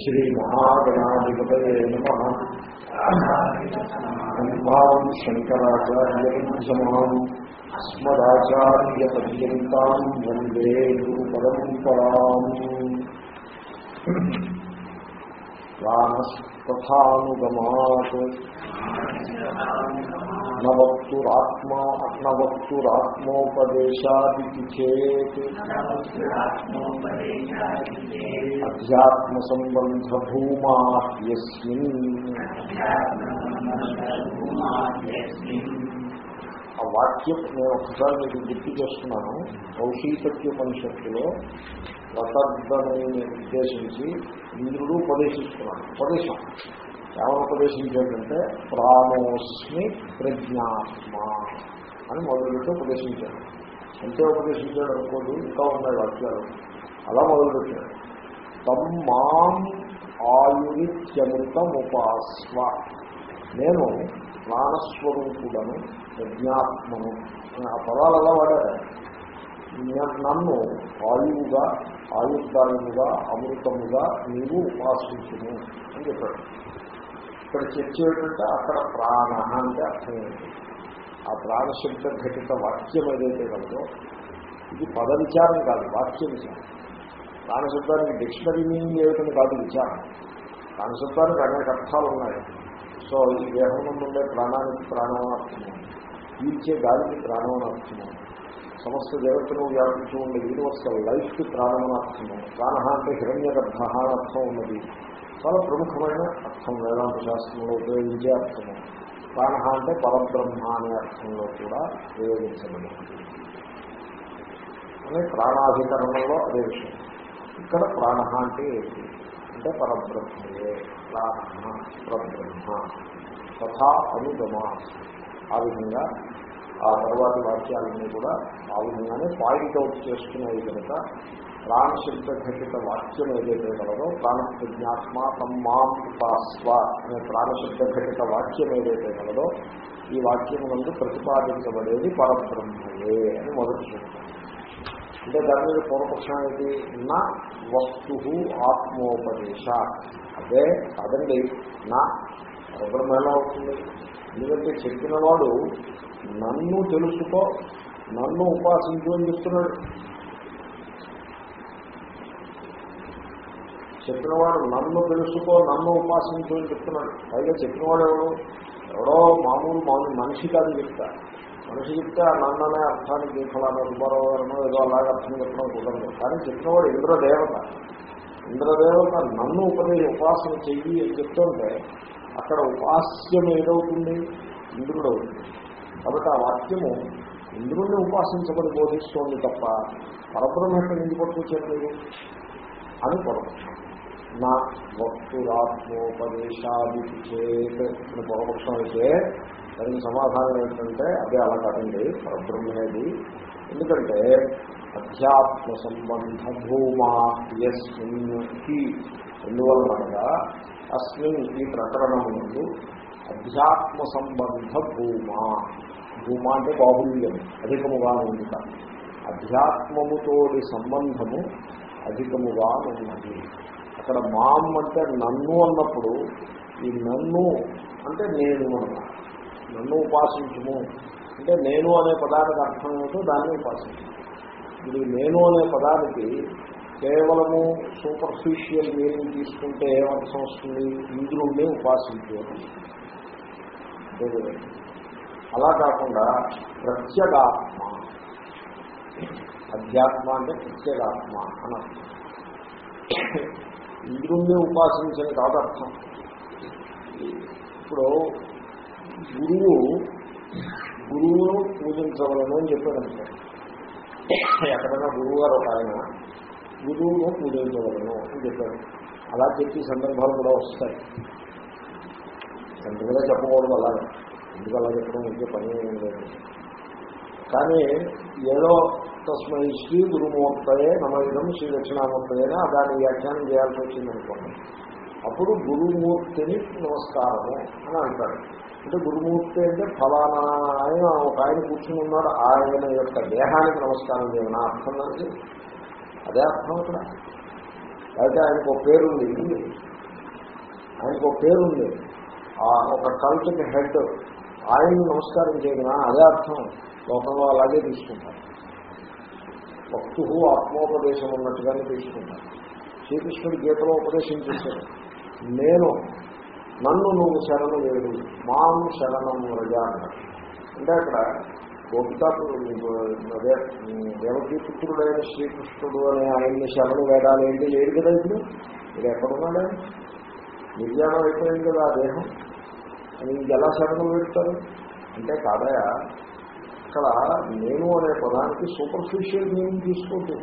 శ్రీమహాగణాధిపతయే నమ బ్రహ్మాం శంకరాచార్యమాం అస్మదాచార్యపర్యంతం వందే గురు పరంపరాం ప్రాణస్తథానుగమాత్ నవక్తురాత్మా నవక్తురాత్మోపదేశాది చేత్ అధ్యాత్మ సంబంధ భూమా ఆ వాక్యం నేను ఒకసారి మీకు గుర్తు చేస్తున్నాను. కౌశీపత్యోపనిషత్తులో రతర్ధని ఉద్దేశించి ఇంద్రుడు ఉపదేశిస్తున్నాను ఉపదేశం. ఏమని ఉపదేశించాడంటే ప్రాణోస్మి ప్రజ్ఞాత్మ అని మొదలుపెట్టి ఉపదేశించాడు. అంతే ఉపదేశించాడు అనుకోదు ఇంకా ఉన్నాయి వాక్యాలు. అలా మొదలుపెట్టాడు. తమ్ మాం ఆయురిత్యమృతముపాస్వ నేను ప్రాణస్వరూపుడను ప్రజ్ఞాత్మను ఆ పదాలు అలా వాడారు. నన్ను ఆయువుగా ఆయుర్దాయముగా అమృతముగా నీవు ఉపాసించును అని చెప్పాడు. ఇక్కడ చర్చ ఏంటంటే అక్కడ ప్రాణ అంటే అర్థం ఏంటి? ఆ ప్రాణశబ్ద ఘటిత వాక్యం ఏదైతే కలదో ఇది పద విచారం కాదు వాక్య విచారం. ప్రాణశబ్దానికి డిక్షనరీ మీనింగ్ ఏమిటని కాదు విచారం. ప్రాణశబ్దానికి అనేక అర్థాలు ఉన్నాయి. సో ఈ దేహం ఉండే ప్రాణానికి ప్రాణమనర్థము పీల్చే గాలికి ప్రాణమనర్థము సమస్త జగత్తును వ్యాపించి ఉండే యూనివర్సల్ లైఫ్కి ప్రాణమనర్థము ప్రాణ అంటే హిరణ్య గర్భ అర్థం ఉన్నది. చాలా ప్రముఖమైన అర్థం వేదాంత శాస్త్రంలో ఉపయోగించే అర్థము. ప్రాణ అంటే పరబ్రహ్మ అనే అర్థంలో కూడా ఉపయోగించబడి అనే ప్రాణాధికరణంలో అదే విషయం. ఇక్కడ ప్రాణ అంటే ఏంటి అంటే పరబ్రహ్మయే. ప్రాణ పరబ్రహ్మ. తథా అనుగమ. ఆ విధంగా ఆ తర్వాతి వాక్యాలన్నీ కూడా ఆ విధంగానే పాయింట్ అవుట్ చేసుకునేవి కనుక ప్రాణశబ్దఘటిత వాక్యం ఏదైతే కలదో ప్రాణప్రజ్ఞాత్మ తమ్మాం ఉపాస్వ అనే ప్రాణశబ్దఘటిత వాక్యం ఏదైతే కలదో ఈ వాక్యం నందు ప్రతిపాదించబడేది పరబ్రహ్మయే అని మొదటి చెప్తాం అంటే దాని మీద పూర్వపక్షం ఏంటి నా వస్తు ఆత్మోపదేశ. అదే అదండి నా పరబ్రహ్మ ఎలా అవుతుంది ఎందుకంటే చెప్పిన వాడు నన్ను తెలుసుకో నన్ను ఉపాసించు అని చెప్తున్నాడు. చెప్పినవాడు నన్ను తెలుసుకో నన్ను ఉపాసించు అని చెప్తున్నాడు. పైగా చెప్పినవాడు ఎవడు? ఎవడో మామూలు మామూలు మనిషి కాదు చెప్తా. మనిషి చెప్తే నన్ననే నన్ను అనే అర్థానికి ఫలానా రుబారో ఏదో అలాగే అర్థం చెప్పడం కుదరదు. కానీ చెప్పినవాడు ఇంద్రదేవత. ఇంద్రదేవత నన్ను ఉపదేశ ఉపాసన చెయ్యి అని చెప్తుంటే అక్కడ ఉపాస్యం ఏదవుతుంది? ఇంద్రుడు అవుతుంది కాబట్టి ఆ వాక్యము ఇంద్రుణ్ణి ఉపాసించబడి బోధిస్తోంది తప్ప పరబ్రహ్మ ఎందుకు పట్టుకొచ్చారు మీరు? అని పొరపక్షం నా వక్తురాత్మోపదేశాది చేత్ అని అయితే దానికి సమాధానం ఏంటంటే అదే అలా కాదండి పరబ్రహ్మేది. ఎందుకంటే అధ్యాత్మ సంబంధ భూమా ఎస్మిన్ ఎందువలనగా అస్మిన్ ఈ ప్రకరణమునందు అధ్యాత్మ సంబంధ భూమా భూమా అంటే బాహుల్యం అధికముగా ఉంది అధ్యాత్మముతోటి సంబంధము అధికముగా ఉన్నది. అక్కడ మామ్ అంటే నన్ను అన్నప్పుడు ఈ నన్ను అంటే నేను అన్నా. నన్ను ఉపాసించము. అంటే నేను అనే పదానికి అర్థం ఏమిటో దాన్ని ఉపాసించము. ఇది నేను అనే పదానికి కేవలము సూపర్ఫిషియల్ మీనింగ్ తీసుకుంటే ఏమర్థం వస్తుంది ఇంద్రుణ్ణి ఉపాసించారు అలా కాకుండా ప్రత్యేగాత్మ. అధ్యాత్మ అంటే ప్రత్యేగాత్మ అనర్థం ఇంద్రుణ్ణి ఉపాసించని కాదు అర్థం ఇప్పుడు గురువు గురువును పూజించవలను అని చెప్పాడు ఎక్కడైనా గురువు గారు ఒక ఆయన గురువును పూజించవలను అని చెప్పాడు. అలా చెప్పి సందర్భాలు కూడా వస్తాయి. సందర్భంగా చెప్పకూడదు అలాగే. ఎందుకు అలా చెప్పడం? ఇంకే పని ఏం లేదు. కానీ ఏదో తస్మై శ్రీ గురుమూర్తయే నమయుధం శ్రీ దక్షిణామూర్తయేనా. దాన్ని వ్యాఖ్యానం చేయాల్సి వచ్చిందనుకోండి అప్పుడు గురుమూర్తిని నమస్కారము అని అంటాడు అంటే గురుమూర్తి అంటే ఫలానా ఆయన ఒక ఆయన కూర్చుని ఉన్నాడు ఆయన యొక్క దేహానికి నమస్కారం చేయమని అర్థం దానికి? అదే అర్థం అక్కడ. అయితే ఆయనకు ఒక పేరుంది. ఆయనకు ఒక పేరుంది. ఆ ఒక కల్చర్ హెడ్. ఆయన్ని నమస్కారం చేయడం అదే అర్థం. లోకంలో అలాగే తీసుకుంటారు. భక్తు ఆత్మోపదేశం ఉన్నట్టుగానే తీసుకుంటారు శ్రీకృష్ణుడు గీతలో ఉపదేశం చేశాడు. నేను నన్ను నువ్వు శరణం వేడు మాను శరణం రజా అంటే అక్కడ గోపికా అదే దేవకీపుత్రుడైన శ్రీకృష్ణుడు అనే ఆయన్ని శరణు వేడాలి ఏంటి లేదు కదా ఇప్పుడు? ఇది ఎక్కడున్నాడే? నిర్యాణం అయిపోయింది కదా ఆ దేహం. అని ఎలా శరణం వేడుతారు? అంటే కాదయా ఇక్కడ నేను అనే పదానికి సూపర్ఫిషియల్ మీనింగ్ తీసుకోవద్దు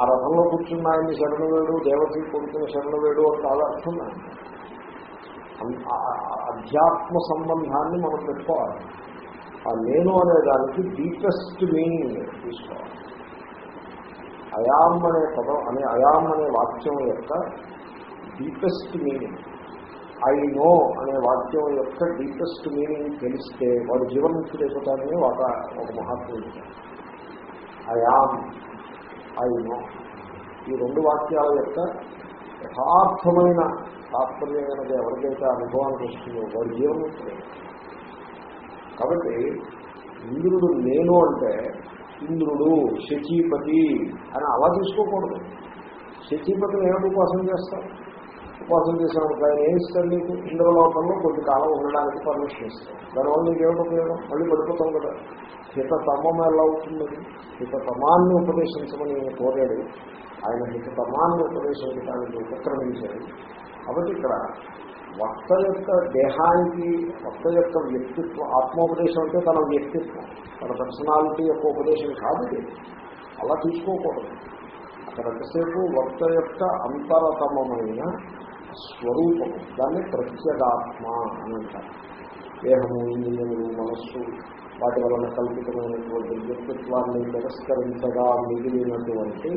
ఆ రథంలో కూర్చున్న ఆయన్ని శరణవేడు దేవతకి కొడుకున్న శరణు వేడు అని చాలా అర్థం అధ్యాత్మ సంబంధాన్ని మనం పెట్టుకోవాలి. ఆ నేను అనే దానికి డీపెస్ట్ మీనింగ్ తీసుకోవాలి. అయాం అనే పదం అనే అయాం అనే వాక్యం యొక్క డీపెస్ట్ మీనింగ్ ఐ నో అనే వాక్యం యొక్క డీపెస్ట్ మీనింగ్ తెలిస్తే వాడు జీవన్ముక్తుడైపోతాడని ఒక ఒక మహాత్ముడు అయాం ఐ నో ఈ రెండు వాక్యాల యొక్క యథార్థమైన తాత్పర్యమైనది ఎవరికైతే అనుభవానికి వస్తుందో వాడు జీవన్ముక్తుడే. కాబట్టి ఇంద్రుడు నేను అంటే ఇంద్రుడు శచీపతి అని అలా తీసుకోకూడదు. శచీపతిని ఏమిటి ఉపాసన చేస్తారు? ఉపాసన చేసిన ఆయన ఏం ఇస్తారు నీకు? ఇంద్రలోకంలో కొద్ది కాలం ఉండడానికి పర్మిషన్ ఇస్తారు దానివల్ల నీకేమిటి ఉపయోగం? మళ్ళీ పడిపోతాం కదా. హిత తమం ఎలా అవుతుంది? హిత తమాన్ని ఉపదేశించమని నేను కోరాడు. ఆయన హిత తమాన్ని ఉపదేశించడానికి ఉపక్రమించాడు కాబట్టి ఇక్కడ వక్త యొక్క దేహానికి వక్త యొక్క వ్యక్తిత్వం ఆత్మోపదేశం అంటే తన వ్యక్తిత్వం. తన పర్సనాలిటీ యొక్క ఉపదేశం కాదు అలా తీసుకోకూడదు. అక్కడ ఎంతసేపు వక్త యొక్క అంతరతమైన స్వరూపం. దాన్ని ప్రత్యేగాత్మ అని అంటారు. దేహము ఇంద్రియములు మనస్సు వాటి వలన కల్పితమైనటువంటి వ్యక్తిత్వాన్ని తిరస్కరించగా మిగిలినటువంటి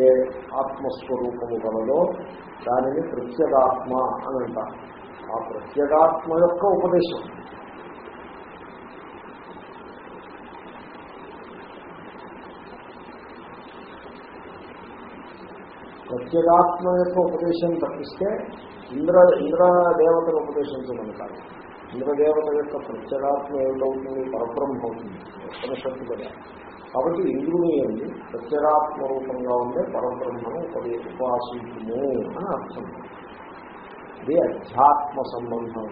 ఏ ఆత్మస్వరూపము గలదో దానిని ప్రత్యేగాత్మ అని అంటారు. ఆ ప్రత్యేగాత్మ యొక్క ఉపదేశం. ప్రత్యేగాత్మ యొక్క ఉపదేశం తప్పిస్తే ఇంద్ర ఇంద్రదేవతను చూడండి కాదు ఇంద్రదేవత యొక్క ప్రత్యేగాత్మ ఏమిటవుతుంది పరబ్రహ్మ అవుతుంది. ఉపనిషత్తు కదా. కాబట్టి ఇంద్రుని ఏంటి ప్రత్యేగాత్మ రూపంగా ఉండే పరబ్రహ్మను ఉపదే ఉపాసించుము అని అర్థం. ఇది అధ్యాత్మ సంబంధం.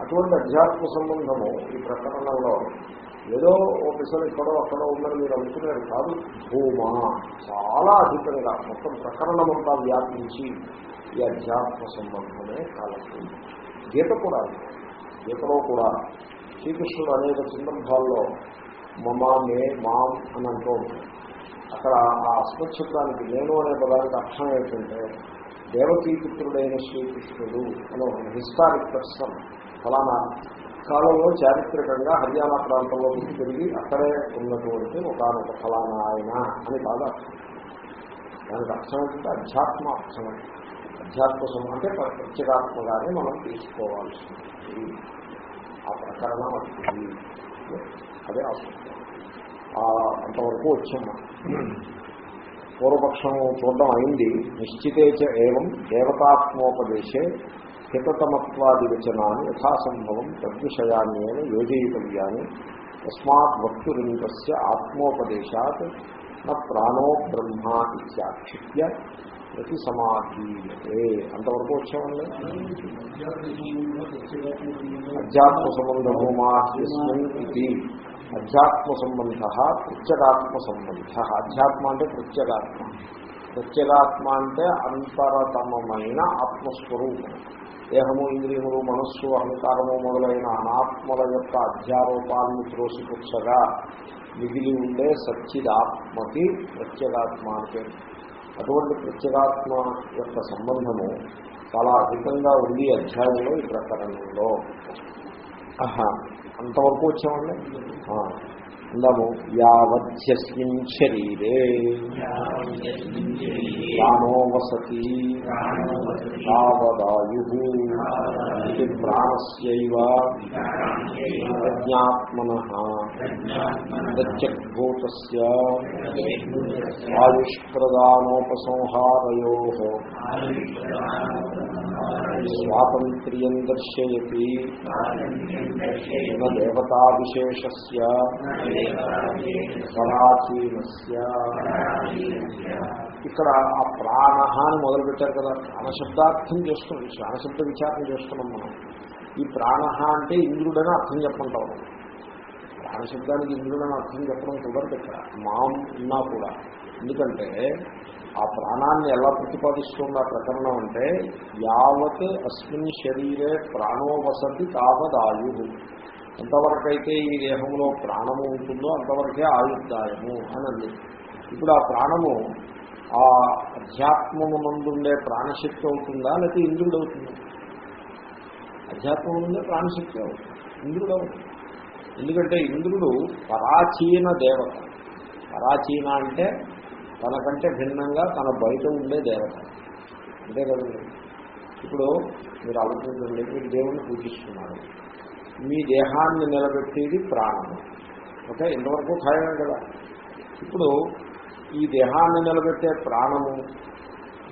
అటువంటి అధ్యాత్మ సంబంధము ఈ ప్రకరణంలో ఏదో ఓ పిసలు ఎక్కడో అక్కడో ఉందని మీరు అనుకునేది కాదు భూమా. చాలా అధికంగా మొత్తం ప్రకరణమంతా వ్యాపించి ఈ అధ్యాత్మ సంబంధమే కాలదు గీత కూడా గీతలో కూడా శ్రీకృష్ణుడు అనేక సందర్భాల్లో మమా మే మాం అని అంటూ ఉంటాడు. అక్కడ ఆ అస్మశబ్దానికి నేను అనే పదానికి అర్థం ఏంటంటే దేవతీపుత్రుడైన శ్రీకృష్ణుడు అని ఒక హిస్టారిక్ పర్సన్ ఫలానా కాలంలో చారిత్రకంగా హర్యానా ప్రాంతంలో పుట్టి పెరిగి అక్కడే ఉన్నటువంటి ఒకనొక ఫలానా ఆయన అని బాగా దానికి అర్థం ఏంటంటే అధ్యాత్మ అర్థం. అధ్యాత్మ అంటే ప్రత్యేకాత్మగానే మనం తీసుకోవాల్సింది. ఆ ప్రకరణం వస్తుంది అదే అంతవరకు వచ్చాము. పూర్వపక్షం చూడడం అయింది. నిశ్చితేచ ఏం దేవతాత్మోపదేశే హితతమత్వాది వచనాన్ని యథాసంభవం తద్విషయాన్నేన యోజయితవ్యాన్ని తస్మాత్ భక్తురింగస్య ఆత్మోపదేశాత్ నా ప్రాణో బ్రహ్మ ఇత్యాక్షిప్య ప్రతి సమాధీయతే అంతవరకు వచ్చామండి అధ్యాత్మ సంబంధము మాస్మిన్ ఇది అధ్యాత్మ సంబంధ ప్రత్యేగాత్మ సంబంధ అధ్యాత్మ అంటే ప్రత్యేగాత్మ ప్రత్యేగాత్మ అంటే అంతరతమైన ఆత్మస్వరూపం. దేహము ఇంద్రియములు మనస్సు అహంకారము మొదలైన అనాత్మల యొక్క అధ్యారూపాన్ని త్రోసిపుచ్చగా మిగిలి ఉండే సచ్చిదాత్మకి ప్రత్యేగాత్మ అంటే అటువంటి ప్రత్యేగాత్మ యొక్క సంబంధము చాలా అధికంగా ఉంది అధ్యాయంలో ఈ ప్రకరణంలో. అంతవరకు వచ్చామండి? అందాము యావధ్యస్మిన్ శరీరే. ప్రాణో వసతి. తావదాయు. ఇది ప్రాణస్యైవ. ప్రజ్ఞాత్మన. ప్రత్యగ్భూత ఆయుష్ప్రదానోపసంహారయో. స్వాతంత్ర్యం దర్శయతి. దేవతా విశేషస్ పరాచీనస్య ఇక్కడ ఆ ప్రాణ అని మొదలుపెట్టారు కదా ప్రాణశబ్దార్థం చేస్తున్నాం ప్రాణశబ్ద విచారణ చేస్తున్నాం మనం. ఈ ప్రాణ అంటే ఇంద్రుడని అర్థం చెప్పంటాం ప్రాణశబ్దానికి ఇంద్రుడని అర్థం చెప్పడం కుదరదు ఇక్కడ. మాం ఉన్నా కూడా. ఎందుకంటే ఆ ప్రాణాన్ని ఎలా ప్రతిపాదిస్తుంది ఆ ప్రకరణం అంటే యావత్ అస్మిన్ శరీరే ప్రాణోవసతి తావదాయు. ఎంతవరకైతే ఈ దేహంలో ప్రాణము ఉంటుందో అంతవరకే ఆయుర్దాయము అని అంది. ఇప్పుడు ఆ ప్రాణము ఆ అధ్యాత్మము నుండుండే ప్రాణశక్తి అవుతుందా లేకపోతే ఇంద్రుడు అవుతుందా? అధ్యాత్మం నుండే ప్రాణశక్తి అవుతుంది. ఇంద్రుడు అవుతుంది. ఎందుకంటే ఇంద్రుడు పరాచీన దేవత. పరాచీన అంటే తనకంటే భిన్నంగా తన బయట ఉండే దేవత. అంతే కదండి. ఇప్పుడు మీరు ఆలోచించండి మీరు దేవుణ్ణి పూజిస్తున్నారు. మీ దేహాన్ని నిలబెట్టేది ప్రాణము ఓకే? ఇంతవరకు ఖాయమే కదా. ఇప్పుడు ఈ దేహాన్ని నిలబెట్టే ప్రాణము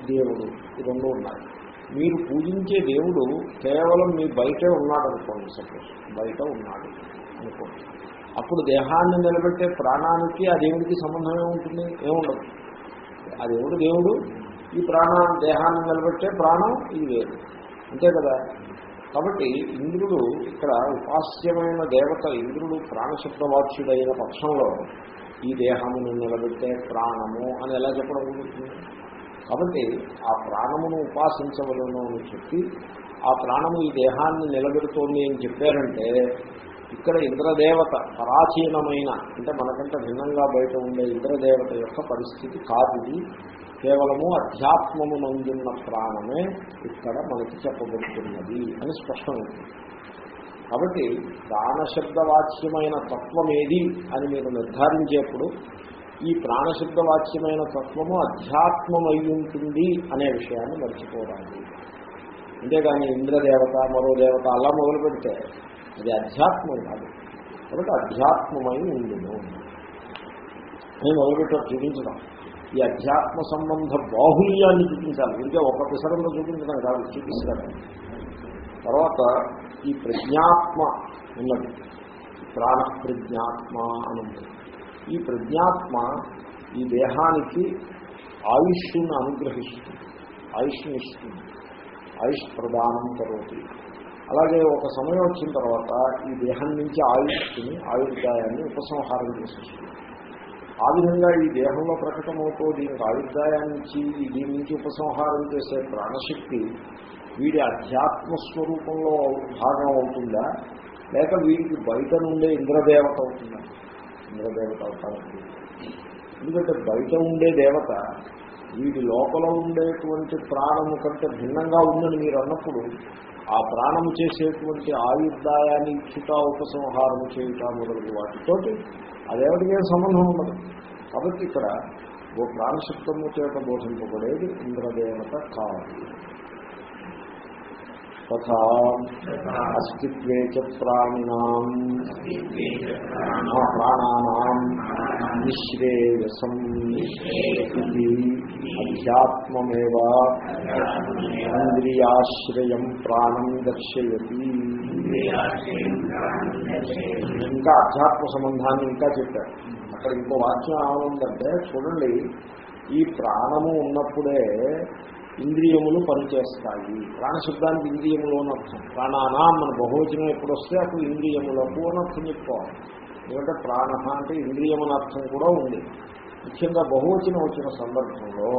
దేవుడు ఈ రెండు ఉన్నాయి. మీరు పూజించే దేవుడు కేవలం మీ బయటే ఉన్నాడు అనుకోండి సపోజ్. బయట ఉన్నాడు అనుకోండి. అప్పుడు దేహాన్ని నిలబెట్టే ప్రాణానికి ఆ దేవుడికి సంబంధం ఏముంటుంది ఏముండదు. ఆ దేవుడు దేవుడు? ఈ ప్రాణ దేహాన్ని నిలబెట్టే ప్రాణం ఇది వేరు. అంతే కదా? కాబట్టి ఇంద్రుడు ఇక్కడ ఉపాస్యమైన దేవత ఇంద్రుడు ప్రాణశబ్దవాచ్యుడైన పక్షంలో ఈ దేహమును నిలబెట్టే ప్రాణము అని ఎలా చెప్పడం కుదురుతుంది కాబట్టి ఆ ప్రాణమును ఉపాసించవలను అని చెప్పి ఆ ప్రాణము ఈ దేహాన్ని నిలబెడుతోంది అని చెప్పారంటే ఇక్కడ ఇంద్రదేవత పరాచీనమైన అంటే మనకంటే భిన్నంగా బయట ఉండే ఇంద్రదేవత యొక్క పరిస్థితి కాదు ఇది. కేవలము అధ్యాత్మము నందున్న ప్రాణమే ఇక్కడ మనకి చెప్పబడుతున్నది అని స్పష్టమైంది. కాబట్టి ప్రాణశబ్దవాచ్యమైన తత్వం ఏది అని మీరు నిర్ధారించేప్పుడు ఈ ప్రాణశబ్దవాచ్యమైన తత్వము అధ్యాత్మమై ఉంటుంది అనే విషయాన్ని మర్చిపోవాలి అంతేగాని ఇంద్రదేవత మరో దేవత అలా మొదలు పెడితే అది అధ్యాత్మం కాదు. కాబట్టి అధ్యాత్మమై ఉండును. నేను మొదలుపెట్టారు చూపించడం. ఈ అధ్యాత్మ సంబంధ బాహుల్యాన్ని చూపించాలి. ఇంకా ఒక పిసరంలో చూపించడం కాదు చూపిస్తాను. తర్వాత ఈ ప్రజ్ఞాత్మ ఉన్నది. ప్రాణ ప్రజ్ఞాత్మ అని ఈ ప్రజ్ఞాత్మ ఈ దేహానికి ఆయుష్ను అనుగ్రహిస్తుంది. ఆయుష్ని ఇస్తుంది. ఆయుష్ ప్రదానం కరోతి. అలాగే ఒక సమయం వచ్చిన తర్వాత ఈ దేహం నుంచి ఆయుష్ని ఆయుర్దాయాన్ని ఉపసంహారం చేసేస్తుంది ఆ విధంగా ఈ దేహంలో ప్రకటమవుతూ దీనికి ఆయుర్దాయాన్ని ఇచ్చి దీని నుంచి ఉపసంహారం చేసే ప్రాణశక్తి వీడి అధ్యాత్మ స్వరూపంలో భాగం అవుతుందా? లేక వీడికి బయట నుండే ఇంద్రదేవత అవుతుందా? ఇంద్రదేవత అవుతారండి ఎందుకంటే బయట ఉండే దేవత వీడి లోపల ఉండేటువంటి ప్రాణము కంటే భిన్నంగా ఉందని మీరు అన్నప్పుడు ఆ ప్రాణము చేసేటువంటి ఆయుర్దాయాన్ని ఇచ్చుట ఉపసంహారం చేయుట మొదలగు వాటితోటి అదేవిడికే సంబంధం ఉండదు. కాబట్టి ఇక్కడ ఓ ప్రాణశక్తము చేత బోధింపబడేది ఇంద్రదేవత కాదు. తథా అస్తిత్వే చ ప్రాణినాం ప్రాణానాం నిశ్రేయసం ఇది అధ్యాత్మమేవ ఇంద్రియాశ్రయం ప్రాణం దర్శయతి ఇంకా అధ్యాత్మ సంబంధాన్ని ఇంకా చెప్పారు. అక్కడ ఇంకో వాక్యం ఏముందంటే చూడండి ఈ ప్రాణము ఉన్నప్పుడే ఇంద్రియములు పనిచేస్తాయి. ప్రాణశబ్దానికి ఇంద్రియములు అనర్థం అర్థం. ప్రాణానా మన బహువచనం ఎప్పుడు వస్తే అప్పుడు ఇంద్రియములకు అనర్థం చెప్పుకోవాలి ఎందుకంటే ప్రాణ అంటే ఇంద్రియమని అర్థం కూడా ఉంది. ముఖ్యంగా బహువచనం వచ్చిన సందర్భంలో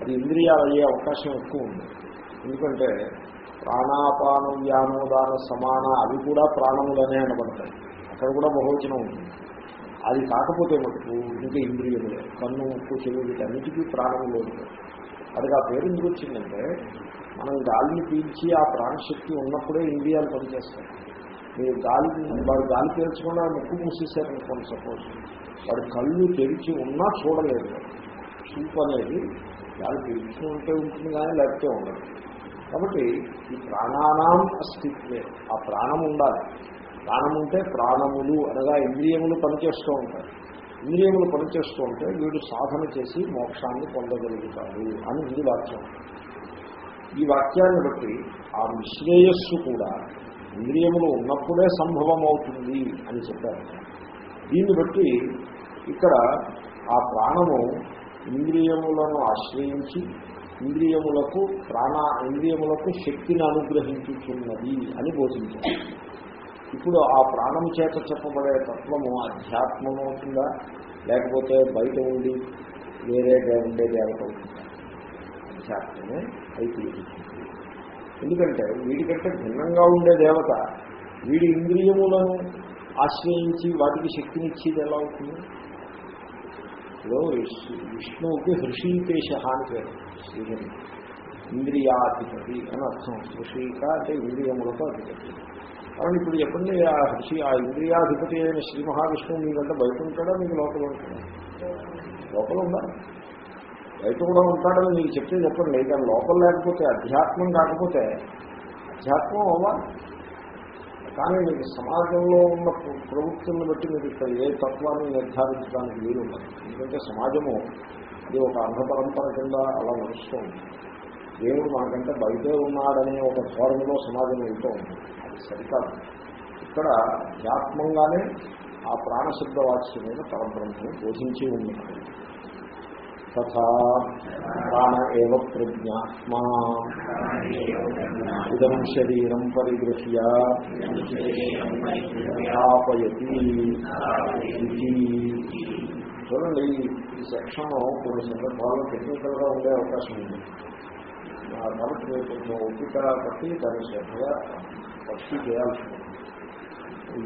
అది ఇంద్రియాలు అయ్యే అవకాశం ఎక్కువ ఉంది. ఎందుకంటే ప్రాణాపాన వ్యానోదాన సమాన అవి కూడా ప్రాణములనే అనబడతాయి. అక్కడ కూడా బహువచనం ఉంటుంది అది కాకపోతే మటుకు ఇంకా ఇంద్రియములే. కన్ను ఉప్పు చెవి వీటన్నిటికీ ప్రాణములు లేదు అది ఆ పేరు ఎందుకు వచ్చిందంటే మనం గాలిని పీల్చి ఆ ప్రాణశక్తి ఉన్నప్పుడే ఇంద్రియాలు పనిచేస్తాయి. మీరు గాలి వాడు గాలి పీల్చకుండా ముక్కు మూసేశారనుకోండి సపోజ్. వాడు కళ్ళు తెరిచి ఉన్నా చూడలేదు. చూపు అనేది గాలి పీల్చి ఉంటే ఉంటుంది కానీ లేకపోతే ఉండదు. కాబట్టి ఈ ప్రాణానాం స్థితి ఆ ప్రాణం ఉండాలి. ప్రాణం ఉంటే ప్రాణములు అనగా ఇంద్రియములు పనిచేస్తూ ఉంటాయి. ఇంద్రియములు పనిచేస్తుంటే వీడు సాధన చేసి మోక్షాన్ని పొందగలుగుతాడు అని ఇది వాక్యం. ఈ వాక్యాన్ని బట్టి ఆ విశ్రేయస్సు కూడా ఇంద్రియములు ఉన్నప్పుడే సంభవం అవుతుంది అని చెప్పారు. దీన్ని బట్టి ఇక్కడ ఆ ప్రాణము ఇంద్రియములను ఆశ్రయించి ఇంద్రియములకు ప్రాణ ఇంద్రియములకు శక్తిని అనుగ్రహించుతున్నది అని బోధించారు. ఇప్పుడు ఆ ప్రాణం చేత చెప్పబడే తత్వము అధ్యాత్మం అవుతుందా? లేకపోతే బయట ఉండి వేరేగా ఉండే దేవత అవుతుందా? అధ్యాత్మమే అయితే ఎందుకంటే వీడికంటే భిన్నంగా ఉండే దేవత వీడి ఇంద్రియములను ఆశ్రయించి వాటికి శక్తినిచ్చేది ఎలా అవుతుంది? ఇప్పుడు విష్ణువుకి హృషీకేశ అని పేరు. ఇంద్రియాధిపతి అని అర్థం. హృషీక అంటే ఇంద్రియములతో అధిపతి. కాబట్టి ఇప్పుడు చెప్పండి ఆ ఋషి ఆ ఇంద్రియాధిపతి అయిన శ్రీ మహావిష్ణువు మీకంటే బయట ఉంటాడా? మీకు లోపల ఉంటాడా? లోపల ఉండాలి. బయట కూడా ఉంటాడని మీకు చెప్తే చెప్పండి. కానీ లోపల లేకపోతే అధ్యాత్మం కాకపోతే అధ్యాత్మం అవ్వాలి. కానీ మీకు సమాజంలో ఉన్న ప్రవృత్తులను బట్టి మీరు ఇక్కడ ఏ తత్వాన్ని నిర్ధారించడానికి వీలు ఉండదు. ఎందుకంటే సమాజము అది ఒక అర్ధ పరంపర కింద అలా నడుస్తూ ఉంది. దేవుడు మనకంటే బయటే ఉన్నాడనే ఒక ధోరణిలో సమాజం వెళ్తూ ఉంటుంది సరికాదు. ఇక్కడ అధ్యాత్మంగానే ఆ ప్రాణశబ్ద వాచ్యమైన పరబ్రహ్మను బోధించి ఉన్నాడు తథా ప్రాణ ఏవ ప్రజ్ఞాత్మా. ఇదం శరీరం పరిగృహ్య. స్థాపయతి చూడండి ఈ సెక్షన్ కొన్ని సందర్భాల్లో టెక్నికల్గా ఉండే అవకాశం ఉంది. కాబట్టి మీరు కొంచెం ఓపిక బట్టి దాన్ని శ్రద్ధగా భక్తి చేయాల్సి ఉంటుంది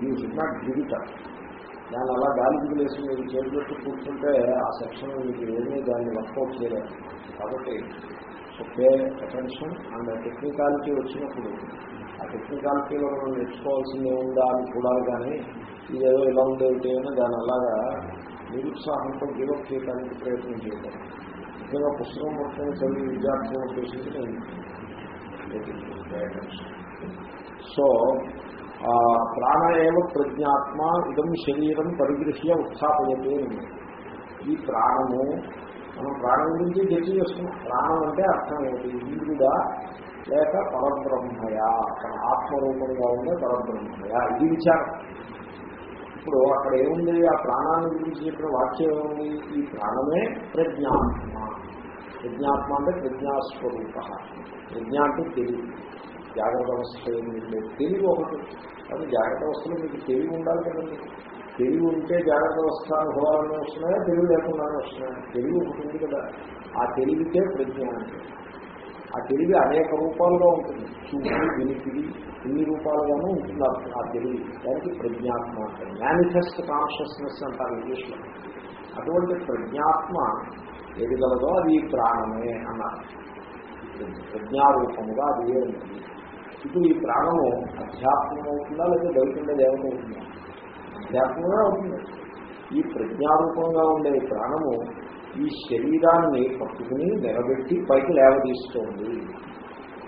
యూ షుడ్ నాట్ గిరిట దాన్ని అలా గాలి దిగులేసి మీరు చేతి కూర్చుంటే ఆ సెక్షన్ మీకు ఏమీ దాన్ని వర్కౌట్ చేయలేదు. కాబట్టి పే అటెన్షన్ అండ్ టెక్నికాలిటీ వచ్చినప్పుడు ఆ టెక్నికాలిటీలో మనం నేర్చుకోవాల్సిందే ఉందా అని చూడాలి కానీ ఇదేదో ఇలా ఉండేది అని దాని అలాగా నిరుత్సాహంతో గివప్ చేయడానికి ప్రయత్నం చేయడం ముఖ్యంగా పుస్తకం మొత్తం చదివి విద్యార్థులను ఉద్దేశించి నేను సో ప్రాణ ప్రజ్ఞాత్మ ఇదం శరీరం పరిగృహ్య ఉత్సాపయతే ఈ ప్రాణము మనం ప్రాణం గురించి చర్చ చేస్తున్నాం ప్రాణం అంటే అర్థం ఏంటి? ఇంద్రుడా లేక పరబ్రహ్మయ. తన ఆత్మరూపంగా ఉండే పరబ్రహ్మయ. ఇది విచారం. ఇప్పుడు అక్కడ ఏముంది? ఆ ప్రాణాన్ని గురించి చెప్పిన వాక్యం ఏముంది? ఈ ప్రాణమే ప్రజ్ఞాత్మ. ప్రజ్ఞాత్మ అంటే ప్రజ్ఞాస్వరూప. ప్రజ్ఞ అంటే తెలివి. జాగ్రత్త అవస్థ ఏమి లేదు తెలివి ఒకటి. కానీ జాగ్రత్త అవస్థలో మీకు తెలివి ఉండాలి కదండి. తెలివి ఉంటే జాగ్రత్త అవస్థ అనుభవాలన్నీ వస్తున్నాయా? తెలివి లేకుండానే వస్తున్నాయా? తెలివి ఒకటి ఉంది కదా. ఆ తెలివికే ప్రజ్ఞ అంటే. ఆ తెలివి అనేక రూపాలుగా ఉంటుంది. చూపు వినికిడి ఇన్ని రూపాలుగానూ ఉంటుంది ఆ తెలివి. దానికి ప్రజ్ఞాత్మ అంటారు మేనిఫెస్ట్ కాన్షియస్నెస్ అంటారు ఇంగ్లీష్లో. అటువంటి ప్రజ్ఞాత్మ ఏది గలదో అది ప్రాణమే అన్నారు. ప్రజ్ఞారూపముగా అది ఏ ఉంటుంది? ఇప్పుడు ఈ ప్రాణము అధ్యాత్మం అవుతుందా లేదా బయట దేవత అవుతుందా అధ్యాత్మంగా అవుతుంది. ఈ ప్రజ్ఞారూపంగా ఉండే ప్రాణము ఈ శరీరాన్ని పట్టుకుని నిలబెట్టి పైకి లేవదీస్తోంది.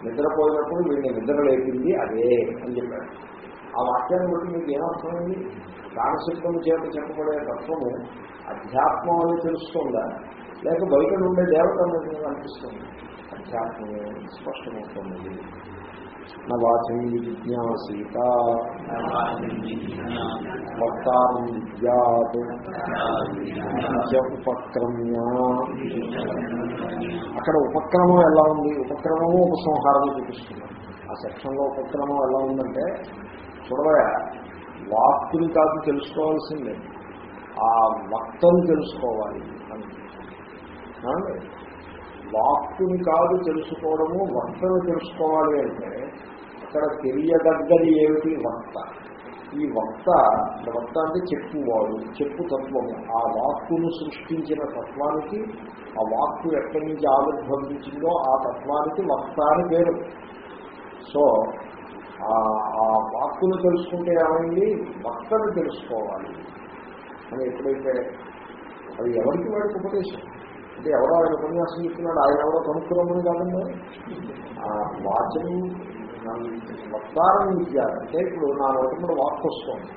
నిద్రపోయినప్పుడు వీడిని నిద్ర లేపింది అదే అని చెప్పాడు. ఆ వాక్యాన్ని బట్టి మీకు ఏమర్థమైంది? ప్రాణశబ్దం చేత చెప్పబడే తత్వము అధ్యాత్మం అని తెలుస్తుందా? లేక బయట ఉండే దేవత అనేది అనిపిస్తుంది? అధ్యాత్మమే స్పష్టమవుతున్నది నవాచం విజ్ఞాసీత వక్తారం విద్యాత్ ఉపక్రమ్య. అక్కడ ఉపక్రమం ఎలా ఉంది? ఉపక్రమము ఉపసంహారం చూపిస్తున్నాం ఆ సెక్షన్లో ఉపక్రమం ఎలా ఉందంటే చూడవా వాక్తుని కాదు తెలుసుకోవాల్సిందే. ఆ వక్తను తెలుసుకోవాలి అని. వాక్కుని కాదు తెలుసుకోవడము వక్తను తెలుసుకోవాలి అంటే అక్కడ తెలియదగ్గది ఏమిటి? వక్త. ఈ వక్త వక్త అంటే చెప్పువాడు చెప్పు తత్వము. ఆ వాక్కును సృష్టించిన తత్వానికి ఆ వాక్కు ఎక్కడి నుంచి ఆవిర్భవించిందో ఆ తత్వానికి వక్త అని పేరు. సో ఆ వాక్కును తెలుసుకుంటే ఏమైంది? వక్తను తెలుసుకోవాలి. అని ఎప్పుడైతే అది ఎవరికి వాడికి ఉపదేశం? అంటే ఎవరో ఆయన ఉపన్యాసం ఇస్తున్నాడు ఆయన ఎవరో కనుక్కున్నామని కాదండి. ఆ వాచం వక్తారం విద్య అంటే ఇప్పుడు నా నోటి వాక్ వస్తుంది.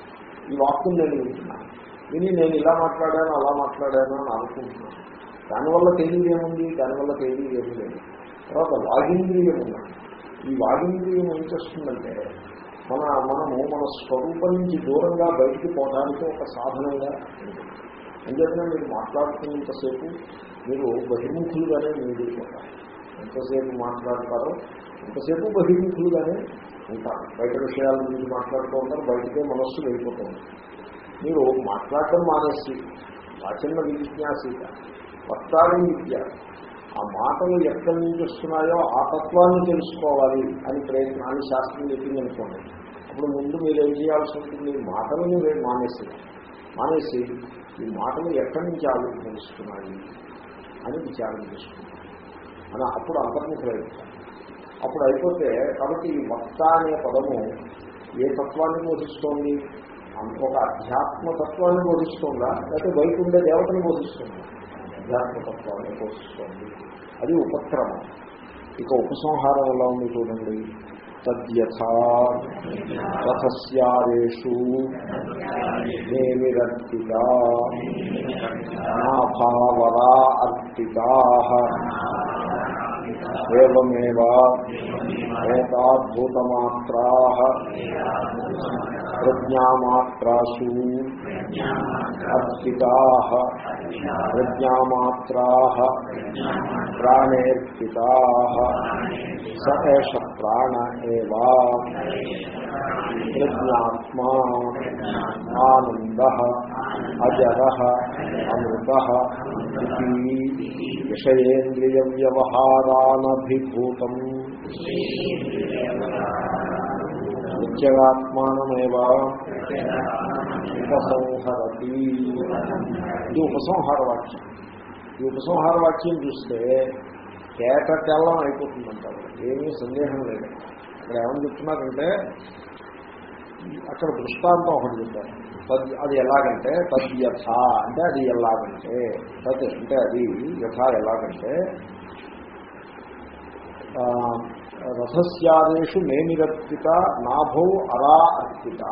ఈ వాక్కుని నేను వింటున్నాను విని నేను ఇలా మాట్లాడాను అలా మాట్లాడాను అని అనుకుంటున్నాను దానివల్ల తెలియదు ఏముంది? దానివల్ల తెలియదు ఏమీ లేదు. తర్వాత వాగింద్రియం ఉన్నాను ఈ వాగింద్రియం ఏం చేస్తుందంటే మన మనము మన స్వరూపం నుంచి దూరంగా బయటికి పోవడానికి ఒక సాధనంగా ఉంటుంది. అంచేతనే మీరు మాట్లాడుతున్నంతసేపు మీరు బహిర్ముఖులుగానే మిగిలిపోతారు ఎంతసేపు మాట్లాడతారో ఎంతసేపు బహిర్ముఖులుగానే ఉంటారు. బయట విషయాల గురించి మాట్లాడుతూ ఉంటారు బయటకే మనస్సు వెళ్ళిపోతుంది మీరు మాట్లాడటం మానేసి ప్రాచీన చిన్న విజ్ఞాసిక వక్తారం విద్య ఆ మాటలు ఎక్కడి నుంచి వస్తున్నాయో ఆ తత్వాన్ని తెలుసుకోవాలి అని ప్రయత్నాన్ని శాస్త్రం చెప్పింది అనుకోండి. అప్పుడు ముందు మీరు ఏం చేయాల్సి ఉంటుంది? మాటలని మానేసి మానేసి ఈ మాటలు ఎక్కడి నుంచి ఆవిర్భవిస్తున్నాయి అని విచారం చేసుకుంటారు. అని అప్పుడు అంతర్ముఖులైపోతారు అప్పుడు అయిపోతే కాబట్టి ఈ వక్త అనే పదము ఏ తత్వాన్ని బోధిస్తోంది? అంత ఒక అధ్యాత్మ తత్వాన్ని బోధిస్తుందా? లేకపోతే బయట ఉండే దేవతను బోధిస్తుందా? అధ్యాత్మ తత్వాన్ని బోధిస్తోంది. అది ఉపక్రమం. ఇక ఉపసంహారం ఎలా ఉంది చూడండి. తద్యథా రథస్యారేషు నేమిరర్పితా నాభావరా అర్పితా ఏమేవ ఏతాద్భూతమాత్రా ప్రజ్ఞామాత్రాసు అర్పితా ప్రజ్ఞామాత్రా ప్రాణేర్పితా స ఏష ప్రాణ ఏవా ప్రజ్ఞాత్మా ఆనంద అజర అమృత ఇది విషయేంద్రియ వ్యవహారానభిభూతం నిత్యగాత్మానమేవ ఉపసంహరతి ఇది ఉపసంహార వాక్యం ఈ ఉపసంహార వాక్యం చూస్తే కేట తెల్లం అయిపోతుందంటారు ఏమీ సందేహం లేదు. ఇక్కడ ఏమని చెప్తున్నారంటే అక్కడ దృష్టాంతం ఒకటి చెప్పారు. తద్ అది ఎలాగంటే తద్యథ అంటే అది ఎలాగంటే తద్ అంటే అది యథ ఎలాగంటే ఆ, రథస్యాదేషు నేనిరర్పిత నాభౌ అరా అర్పిత.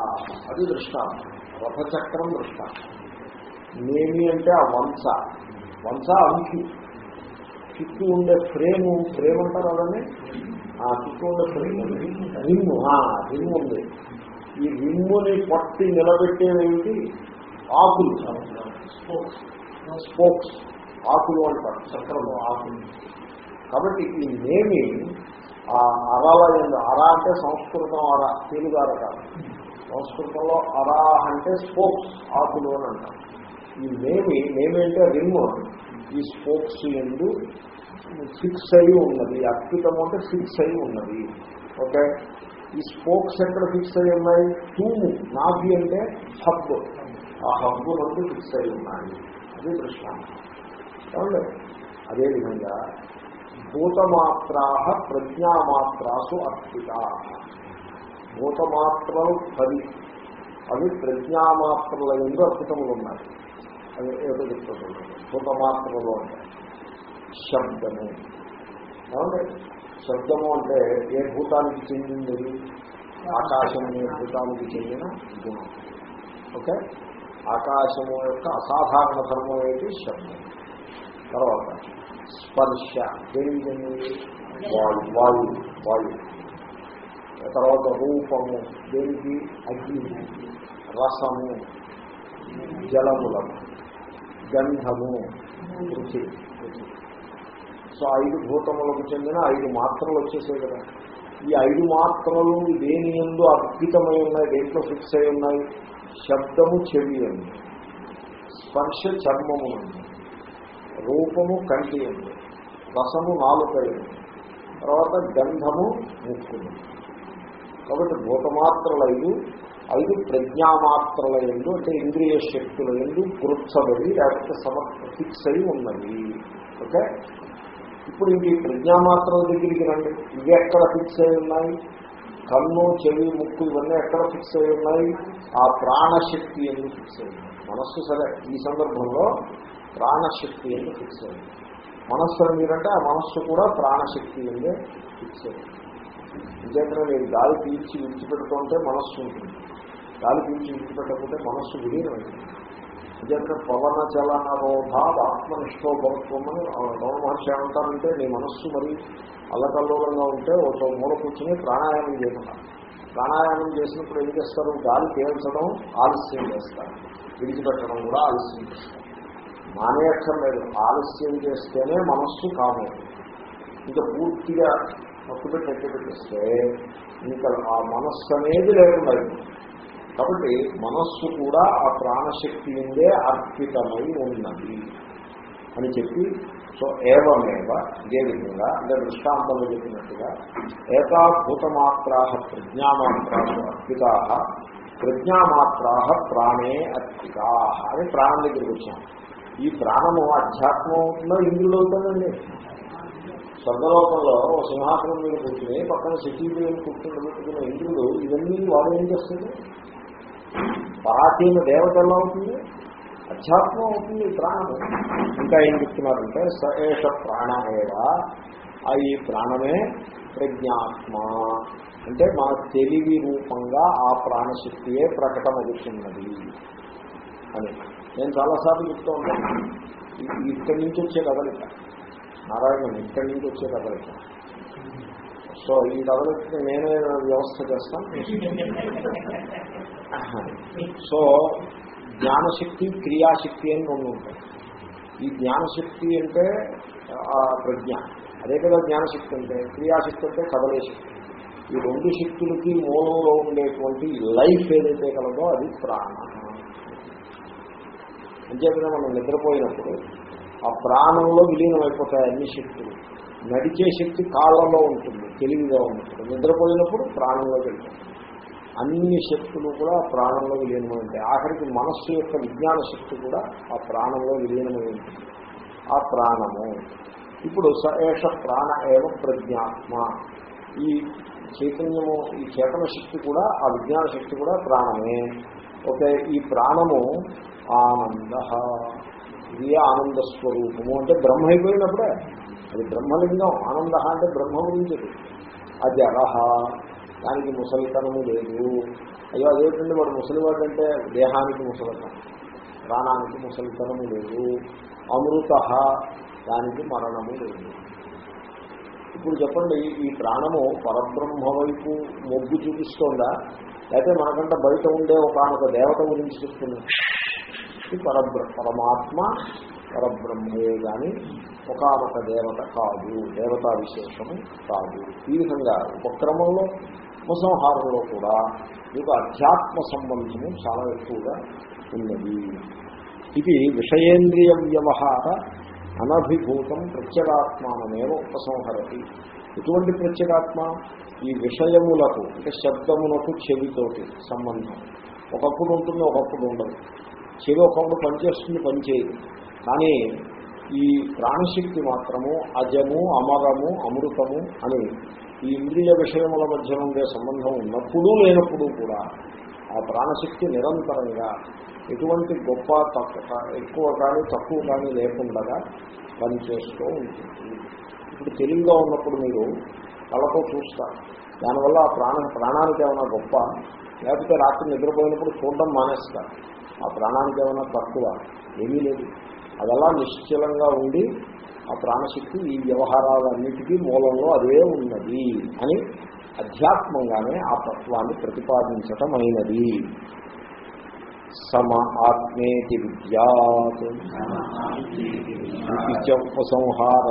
అది దృష్టాంతం. రథచక్రం దృష్టాంతం. నేమి అంటే ఆ వంశ. వంశ అంకి చుట్టూ ఉండే ఫ్రేము ఫ్రేమ్ అంటారు అదని ఆ చుట్టూ ఉండే ఫ్రేమ్ రిమ్ము రిమ్ ఉంది. ఈ రిమ్ముని పట్టి నిలబెట్టేది ఆకులు. స్పోక్స్. ఆకులు అంటారు. చక్రంలో ఆకులు. కాబట్టి ఈ నేమి ఆ అరాల ఎందు అరా అంటే సంస్కృతం అర తెలుగు అర కాదు. సంస్కృతంలో అరా అంటే స్పోక్స్ ఆకులు అని అంటారు. ఈ నేమి నేమి అంటే రిమ్ ఈ స్పోక్స్ ఎందు ఫిక్స్ అయి ఉన్నది అద్భుతం అంటే ఫిక్స్ అయి ఉన్నది. ఓకే? ఈ స్పోక్స్ ఎక్కడ ఫిక్స్ అయి ఉన్నాయి? తూము నాభి అంటే హబ్. ఆ హబ్బు రెండు ఫిక్స్ అయి ఉన్నాయి. అది దృష్టాంతం. ఏమండి? అదేవిధంగా భూతమాత్రా ప్రజ్ఞామాత్రాసు అర్పిత. భూతమాత్రలు పది. అవి ప్రజ్ఞామాత్రల ఎందు అద్భుతములు ఉన్నాయి. అవి ఏదో చెప్తుంది భూతమాత్రలు అంటే శబ్దము. ఏమండి? శబ్దము అంటే ఏ భూతానికి చెందింది? ఆకాశం అనే భూతానికి చెందిన గుణం. ఓకే? ఆకాశము యొక్క అసాధారణ ధర్మం ఏంటి శబ్దం. తర్వాత స్పర్శ. దేనికి వాయు. వాయు. వాయు. తర్వాత రూపము. దేనికి? అగ్ని. రసము. జలములము గంధము రుచి. సో ఐదు భూతములకు చెందిన ఐదు మాత్రలు వచ్చేసాయి కదా. ఈ ఐదు మాత్రలు దేని ఎందు అద్భుతమై ఉన్నాయి దేంట్లో ఫిక్స్ అయి ఉన్నాయి? శబ్దము చెవి అండి స్పర్శ చర్మము ఉంది రూపము కంటి ఉంది రసము నాలుక ఉంది తర్వాత గంధము ముక్కు కాబట్టి భూతమాత్రలు ఐదు ఐదు ప్రజ్ఞామాత్రల ఎందు అంటే ఇంద్రియ శక్తుల ఎందు గుర్చబడి లేకపోతే సమర్థ ఫిక్స్ అయి ఉన్నది. ఓకే? ఇప్పుడు ఇది ప్రజ్ఞామాత్రల దగ్గరికి రండి. ఇవి ఎక్కడ ఫిక్స్ అయి ఉన్నాయి? కన్ను చెవి ముక్కు ఇవన్నీ ఎక్కడ ఫిక్స్ అయి ఉన్నాయి? ఆ ప్రాణశక్తి ఎందుకు ఫిక్స్ అయింది మనస్సు సరే ఈ సందర్భంలో ప్రాణశక్తి ఎందుకు ఫిక్స్ అయింది మనస్సు అని మీరంటే ఆ మనస్సు కూడా ప్రాణశక్తి ఎందే ఫిక్స్ అయింది ఇంకేతనే నేను గాలి పీల్చి విడిచిపెడుతుంటే మనస్సు ఉంటుంది. గాలి పీల్చి విడిచిపెట్టకపోతే మనస్సు విలీనమైంది. ఇంకేతనే పవన చలనరోధాద్ ఆత్మనిష్టో భవత్వం అని రమణ మహర్షి ఏమంటారంటే నీ మనస్సు మరి అల్లకల్లోలంగా ఉంటే ఒక మూల కూర్చొని ప్రాణాయామం చేయకుండా. ప్రాణాయామం చేసినప్పుడు ఏం చేస్తారు? గాలి పీల్చడం ఆలస్యం చేస్తారు. విడిచిపెట్టడం కూడా ఆలస్యం చేస్తారు. మానేయక్కర్లేదు. ఆలస్యం చేస్తేనే మనస్సు కాదు. ఇంకా పూర్తిగా పట్టుబెట్టి ఎట్టి ఇంకా ఆ మనస్సు అనేది లేకుండా కాబట్టి మనస్సు కూడా ఆ ప్రాణశక్తి ఉండే అర్పితమై ఉన్నది అని చెప్పి సో ఏవమేవ ఇదే విధంగా అంటే దృష్టాంతంలో చెప్పినట్టుగా ఏకాభూతమాత్రా ప్రజ్ఞామాత్రా అర్పితా ప్రజ్ఞామాత్రా ప్రాణే అర్పితా అని ప్రాణం దగ్గరికి వచ్చాం. ఈ ప్రాణము అధ్యాత్మంలో ఇంద్రుడు అవుతుందండి స్వర్గలోకంలో సింహాసనం మీద కూర్చుని పక్కన శక్తిదేవులు కూర్చుని పెట్టుకున్న ఇంద్రుడు ఇవన్నీ వాడు ఏం చేస్తుంది పరాచీన దేవత ఎలా అవుతుంది అధ్యాత్మం అవుతుంది ప్రాణము ఇంకా ఏం చెప్తున్నారంటే సఏష ప్రాణమేవా ఆ ఈ ప్రాణమే ప్రజ్ఞాత్మ. అంటే మన తెలివి రూపంగా ఆ ప్రాణశక్తియే ప్రకటమవుతున్నది అని. నేను చాలాసార్లు చెప్తూ ఉంటాను. ఇక్కడి నుంచి వచ్చే కదలిక నారాయణ ఇక్కడి నుంచి వచ్చే కదలిక సో ఈ కదలిక నేనే వ్యవస్థ చేస్తాను. సో జ్ఞానశక్తి క్రియాశక్తి అని రెండు ఉంటాయి. ఈ జ్ఞానశక్తి అంటే ప్రజ్ఞ. అదే కదా జ్ఞానశక్తి అంటే. క్రియాశక్తి అంటే కదలే శక్తి. ఈ రెండు శక్తులకి మూలంలో ఉండేటువంటి లైఫ్ ఏదైతే కలదో అది ప్రాణ. అంతేకాదు మనం నిద్రపోయినప్పుడు ఆ ప్రాణంలో విలీనం అయిపోతాయి అన్ని శక్తులు. నడిచే శక్తి కాళ్ళలో ఉంటుంది తెలివిగా ఉంటుంది. నిద్రపోయినప్పుడు ప్రాణంలో వెళ్తాయి. అన్ని శక్తులు కూడా ప్రాణంలో విలీనమై ఉంటాయి. ఆఖరికి మనస్సు యొక్క విజ్ఞాన శక్తి కూడా ఆ ప్రాణంలో విలీనమై ఉంటుంది. ఆ ప్రాణము. ఇప్పుడు సఏష ప్రాణ ఏవ ప్రజ్ఞాత్మ. ఈ చైతన్యము ఈ చేతన శక్తి కూడా ఆ విజ్ఞాన శక్తి కూడా ప్రాణమే. ఓకే ఈ ప్రాణము ఆనంద. ఇది ఆనంద స్వరూపము అంటే బ్రహ్మ అయిపోయినప్పుడే. అది బ్రహ్మలింగం ఆనంద అంటే బ్రహ్మ గురించి అది అజరహ దానికి ముసలితనము లేదు. అయ్యో అదేంటండి వాడు ముసలివాడు అంటే దేహానికి ముసలితనం. ప్రాణానికి ముసలితనము లేదు. అమృత దానికి మరణము లేదు. ఇప్పుడు చెప్పండి ఈ ప్రాణము పరబ్రహ్మ వైపు మొగ్గు చూపిస్తోందా? అయితే మనకంటే బయట ఉండే ఒక దేవత గురించి చెప్తుంది. ఇది పరబ్ర పరమాత్మ పరబ్రహ్మే గాని ఒకనొక దేవత కాదు. దేవతా విశేషము కాదు. ఈ విధంగా ఉపక్రమంలో ఉపసంహారంలో కూడా మీకు అధ్యాత్మ సంబంధము చాలా ఎక్కువగా ఉన్నది. ఇది విషయేంద్రియ వ్యవహార అనభిభూతం ప్రత్యేగాత్మానమేవ ఉపసంహరతి. ఎటువంటి ప్రత్యేగాత్మ? ఈ విషయములకు అంటే శబ్దములకు చెవితోటి సంబంధం. ఒకప్పుడు ఉంటుంది ఒకప్పుడు ఉండదు. చెవి ఒకప్పుడు పనిచేస్తుంది పనిచేయదు కానీ ఈ ప్రాణశక్తి మాత్రము అజము అమరము అమృతము అని ఈ ఇంద్రియ విషయముల మధ్య ఉండే సంబంధం ఉన్నప్పుడు లేనప్పుడు కూడా ఆ ప్రాణశక్తి నిరంతరంగా ఎటువంటి గొప్ప తక్కువ ఎక్కువ కానీ తక్కువ కానీ లేకుండా పనిచేస్తూ ఉంటుంది. ఇప్పుడు తెలివిగా ఉన్నప్పుడు మీరు కళ్ళతో చూస్తారు. దానివల్ల ఆ ప్రాణ ప్రాణానికి ఏమైనా గొప్ప? లేకపోతే రాత్రి నిద్రపోయినప్పుడు చూడడం మానేస్తారు. ఆ ప్రాణానికి ఏమైనా తక్కువ ఏమీ లేదు. అదలా నిశ్చలంగా ఉండి ఆ ప్రాణశక్తి ఈ వ్యవహారాలన్నిటికీ మూలంలో అదే ఉన్నది అని అధ్యాత్మంగానే ఆ తత్వాన్ని ప్రతిపాదించటం అయినది సమ ఆత్మేతి విద్యాత్. ఉపసంహార.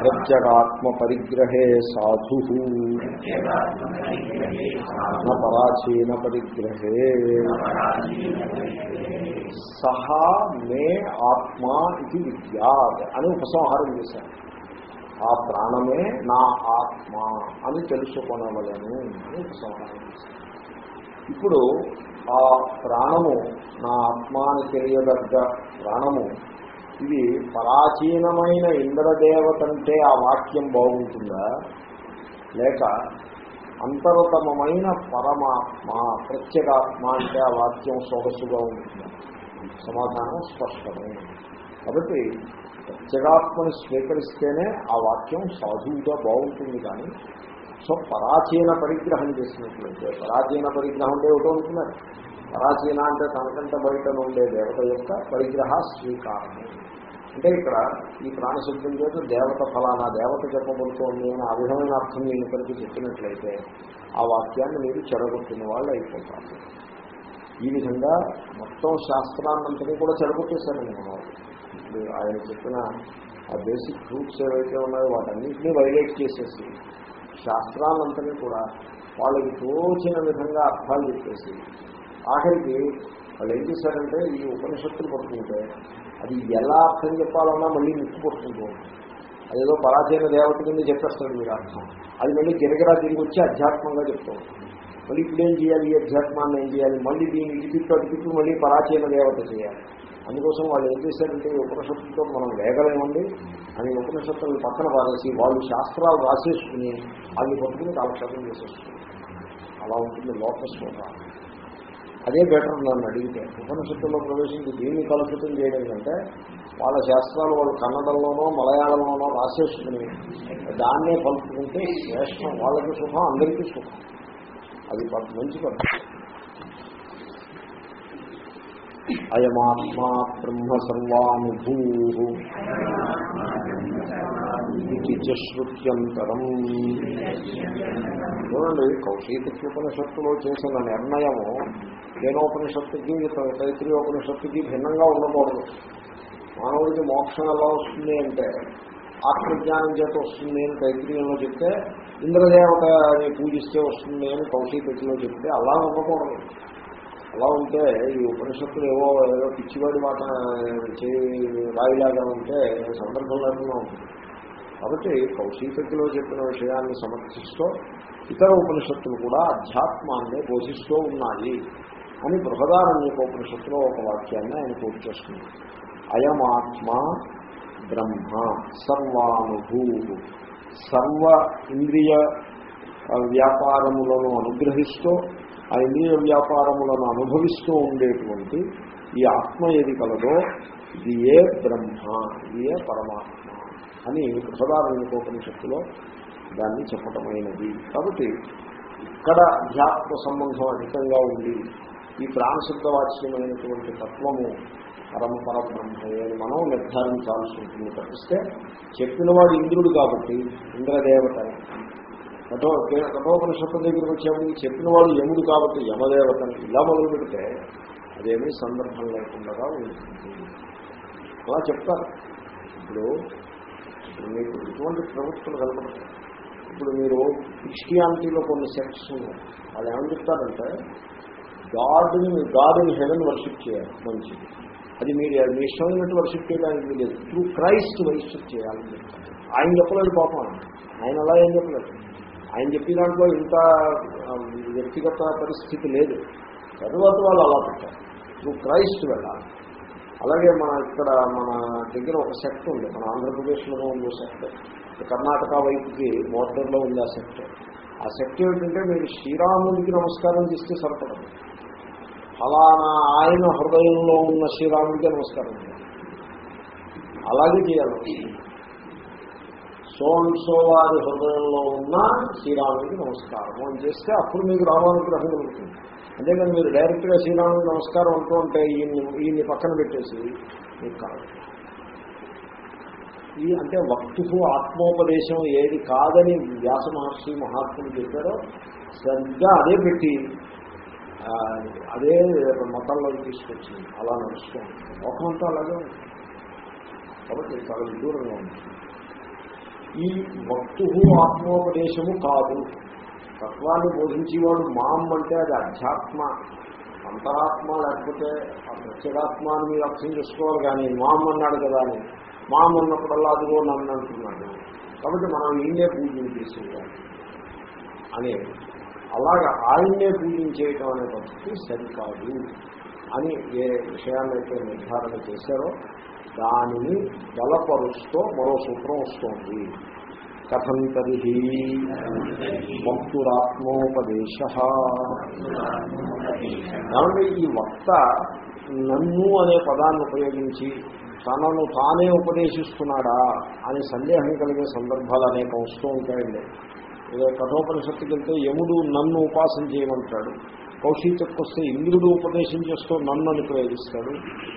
ప్రత్యగాత్మ పరిగ్రహే సాధు. పరాచీన పరిగ్రహే సహా మే ఆత్మ ఇది విద్యాత్ అని ఉపసంహారం చేశాను ఆ ప్రాణమే నా ఆత్మ అని తెలుసుకొనవలను అని ఉపసంహారం ఇప్పుడు ఆ ప్రాణము నా ఆత్మ అని తెలియదగ్గ ప్రాణము ఇది ప్రాచీనమైన ఇంద్రదేవత అంటే ఆ వాక్యం బాగుంటుందా? లేక అంతరతమైన పరమాత్మ ప్రత్యేగాత్మ అంటే ఆ వాక్యం సొగసుగా ఉంటుందా? సమాధానం స్పష్టమే. కాబట్టి ప్రత్యేగాత్మని స్వీకరిస్తేనే ఆ వాక్యం సాధువుగా బాగుంటుంది కానీ సో పరాచీన పరిగ్రహం చేసినట్లయితే పరాచీన పరిగ్రహం అంటే ఏమిటో అనుకున్నారు? పరాచీన అంటే తనకంటే బయట ఉండే దేవత యొక్క పరిగ్రహ స్వీకారము. అంటే ఇక్కడ ఈ ప్రాణశబ్దం చేత దేవత ఫలానా దేవత చెప్పబడుతోంది అని ఆ విధమైన అర్థం నేను కలిపి చెప్పినట్లయితే ఆ వాక్యాన్ని మీరు చెడగొట్టిన వాళ్ళు అయిపోతారు. ఈ విధంగా మొత్తం శాస్త్రాన్నంతని కూడా చెడగొట్టేశారు నేను. ఇప్పుడు ఆయన చెప్పిన ఆ బేసిక్ ట్రూత్స్ ఏవైతే ఉన్నాయో వాటన్నింటినీ వైలేట్ చేసేసి శాస్త్రాలంతని కూడా వాళ్ళకి తోచిన విధంగా అర్థాలు చెప్పేసి ఆఖరికి వాళ్ళు ఏం చేశారంటే ఈ ఉపనిషత్తులు పడుతుంటే అది ఎలా అర్థం చెప్పాలన్నా మళ్ళీ ముక్కు పడుతుంటూ ఉంటుంది. అదేదో పరాచైన దేవత కింద చెప్పేస్తాడు మీరు అర్థం. అది మళ్ళీ గిరగిరా తిరిగి వచ్చి అధ్యాత్మంగా చెప్తూ ఉంటుంది. మళ్ళీ ఇప్పుడు ఏం చేయాలి? ఈ అధ్యాత్మాన్ని ఏం చేయాలి? మళ్ళీ దీన్ని ఇటు అటుకిట్టు మళ్ళీ పరాచయన దేవత చేయాలి. అందుకోసం వాళ్ళు ఏం చేశారంటే ఈ ఉపనిషత్తులతో మనం వేగలేమండి అని ఉపనిషత్తులను పక్కన పారేసి వాళ్ళు శాస్త్రాలు రాసేసుకుని అవి పట్టుకుని కాలక్షేపం చేసేస్తుంది అలా ఉంటుంది లోకస్ అదే బెటర్ నన్ను అడిగితే. ఉపనిషత్తుల్లో ప్రవేశించి దీన్ని కలుషితం చేయడం కంటే వాళ్ళ శాస్త్రాలు వాళ్ళు కన్నడంలోనో మలయాళంలోనో రాసేసుకుని దాన్నే పలుకుతుంటే శ్రేష్టం. వాళ్ళకి సుఖం అందరికీ సుఖం. అది మంచి పద్ధతి. అయమాత్మా బ్రహ్మ సర్వానుభూ శ్రుత్యంతరం చూడండి కౌశీకృత్యోపనిషత్తులో చేసిన నిర్ణయము కేనోపనిషత్తుకి తైత్రీయోపనిషత్తుకి భిన్నంగా ఉండకూడదు. మానవుడికి మోక్షం ఎలా వస్తుంది అంటే ఆత్మజ్ఞానం చేత వస్తుంది అని తైత్రీయంలో చెప్తే ఇంద్రదేవతని పూజిస్తే వస్తుంది అని కౌశీకృతిలో చెప్తే అలా ఉండకూడదు. అలా ఉంటే ఈ ఉపనిషత్తులు ఏవో ఏదో పిచ్చివాడి మాట రాయిలాగా ఉంటే సందర్భం ఉంటుంది కాబట్టి కౌశీకలో చెప్పిన విషయాన్ని సమర్థిస్తూ ఇతర ఉపనిషత్తులు కూడా అధ్యాత్మాన్ని బోధిస్తూ ఉన్నాయి అని బృహదారణ్యోపనిషత్తులో ఒక వాక్యాన్ని ఆయన పూర్తి చేస్తుంది అయమాత్మ బ్రహ్మ సర్వానుభూ సర్వ ఇంద్రియ వ్యాపారములను అనుగ్రహిస్తూ ఆ ఇంద్రియ వ్యాపారములను అనుభవిస్తూ ఉండేటువంటి ఈ ఆత్మ ఏది కలదో ఇది ఏ బ్రహ్మ ఇది ఏ పరమాత్మ అని బృహదారణ్యకోపనిషత్తులో దాన్ని చెప్పటమైనది. కాబట్టి ఇక్కడ అధ్యాత్మ సంబంధం అధికంగా ఉంది. ఈ ప్రాణశబ్దవాచ్యమైనటువంటి తత్వము పరంపర బ్రహ్మయే అని మనం నిర్ధారించాల్సి ఉంటుంది. తప్పిస్తే చెప్పినవాడు ఇంద్రుడు కాబట్టి ఇంద్రదేవత. కఠో కఠోపనిషత్తు దగ్గరికి చెప్పిన వాడు యముడు కాబట్టి యమదేవతని ఇలా మొదలు పెడితే అదేమీ సందర్భం లేకుండా ఉంటుంది. అలా చెప్తారు. ఇప్పుడు ఇప్పుడు మీకు ఇటువంటి ప్రవృత్తులు కనపడతాయి. ఇప్పుడు మీరు క్రిస్టియానిటీలో కొన్ని సెక్ట్స్ ఉన్నాయి. వాళ్ళు ఏమని చెప్తారంటే గాడ్ని గాడ్ని హెవెన్ వర్షిప్ చేయాలి మంచిది. అది మీరు మీ ఇష్టమైనట్టు వర్షిప్ చేయడానికి లేదు త్రూ క్రైస్ట్ వర్షిప్ చేయాలని చెప్తారు. ఆయన చెప్పలేదు పాపం. ఆయన అలా ఏం చెప్పలేదు. ఆయన చెప్పిన దాంట్లో ఇంత వ్యక్తిగత పరిస్థితి లేదు. తర్వాత వాళ్ళు అలా పెట్టారు. నువ్వు క్రైస్ట్ వెళ్ళాలి అలాగే మన ఇక్కడ మన దగ్గర ఒక సెక్ట్ ఉంది. మన ఆంధ్రప్రదేశ్లో ఉంది సెక్ట్. కర్ణాటక వైపుకి బోర్డర్లో ఉంది ఆ సెక్ట్. ఆ సెక్ట్ ఏమిటంటే మీరు శ్రీరాముడికి నమస్కారం చేస్తే సరిపడదు. ఫలానా ఆయన హృదయంలో ఉన్న శ్రీరాముడికి నమస్కారం అలాగే చేయాలి. సోన్సో వారి హృదయంలో ఉన్న శ్రీరాముడికి నమస్కారం అని చేస్తే అప్పుడు మీకు రామానుగ్రహం కలుగుతుంది అంతేకాని మీరు డైరెక్ట్గా శ్రీరాముడికి నమస్కారం అంటూ ఉంటే ఈయన్ని ఈయన్ని పక్కన పెట్టేసి మీకు కాదు. ఈ అంటే వక్తు ఆత్మోపదేశం ఏది కాదని వ్యాస మహర్షి మహాత్ములు చెప్పారో సరిగ్గా అదే పెట్టి అదే మతంలో తీసుకొచ్చింది. అలా నడుస్తుంది లోకం అలాగే ఉంటుంది కాబట్టి చాలా విదూరంగా ఉంది. ఈ వక్తు ఆత్మోపదేశము కాదు. తత్వాన్ని బోధించేవాడు మాం అంటే అది అధ్యాత్మ. అంతరాత్మ లేకపోతే ఆ ప్రత్యేగాత్మ అని మీరు అర్థం చేసుకోవాలి కానీ మాం అన్నాడు కదా అని. మాం అన్నప్పుడల్లా అదిగో నన్ను అంటున్నాడు. కాబట్టి మనం ఈయనే పూజించేసేయాలి అని అలాగా ఆయన్నే పూజించేయటం అనే పరిస్థితి సరికాదు అని ఏ విషయాన్నైతే నిర్ధారణ చేశారో దానిని బలపరుస్తూ మరో సూత్రం వస్తోంది. కథం తరిహి వక్తురాత్మోపదేశ. కాబట్టి ఈ వక్త నన్ను అనే పదాన్ని ఉపయోగించి తనను తానే ఉపదేశిస్తున్నాడా అని సందేహం కలిగే సందర్భాలు అనేక వస్తూ ఉంటాయండి. ఏదో కఠోపనిషత్తుకి వెళ్తే యముడు నన్ను ఉపాసన చేయమంటాడు. కౌశీతకు వస్తే ఇంద్రుడు ఉపదేశం చేస్తూ నన్ను అని ప్రయోగిస్తాడు.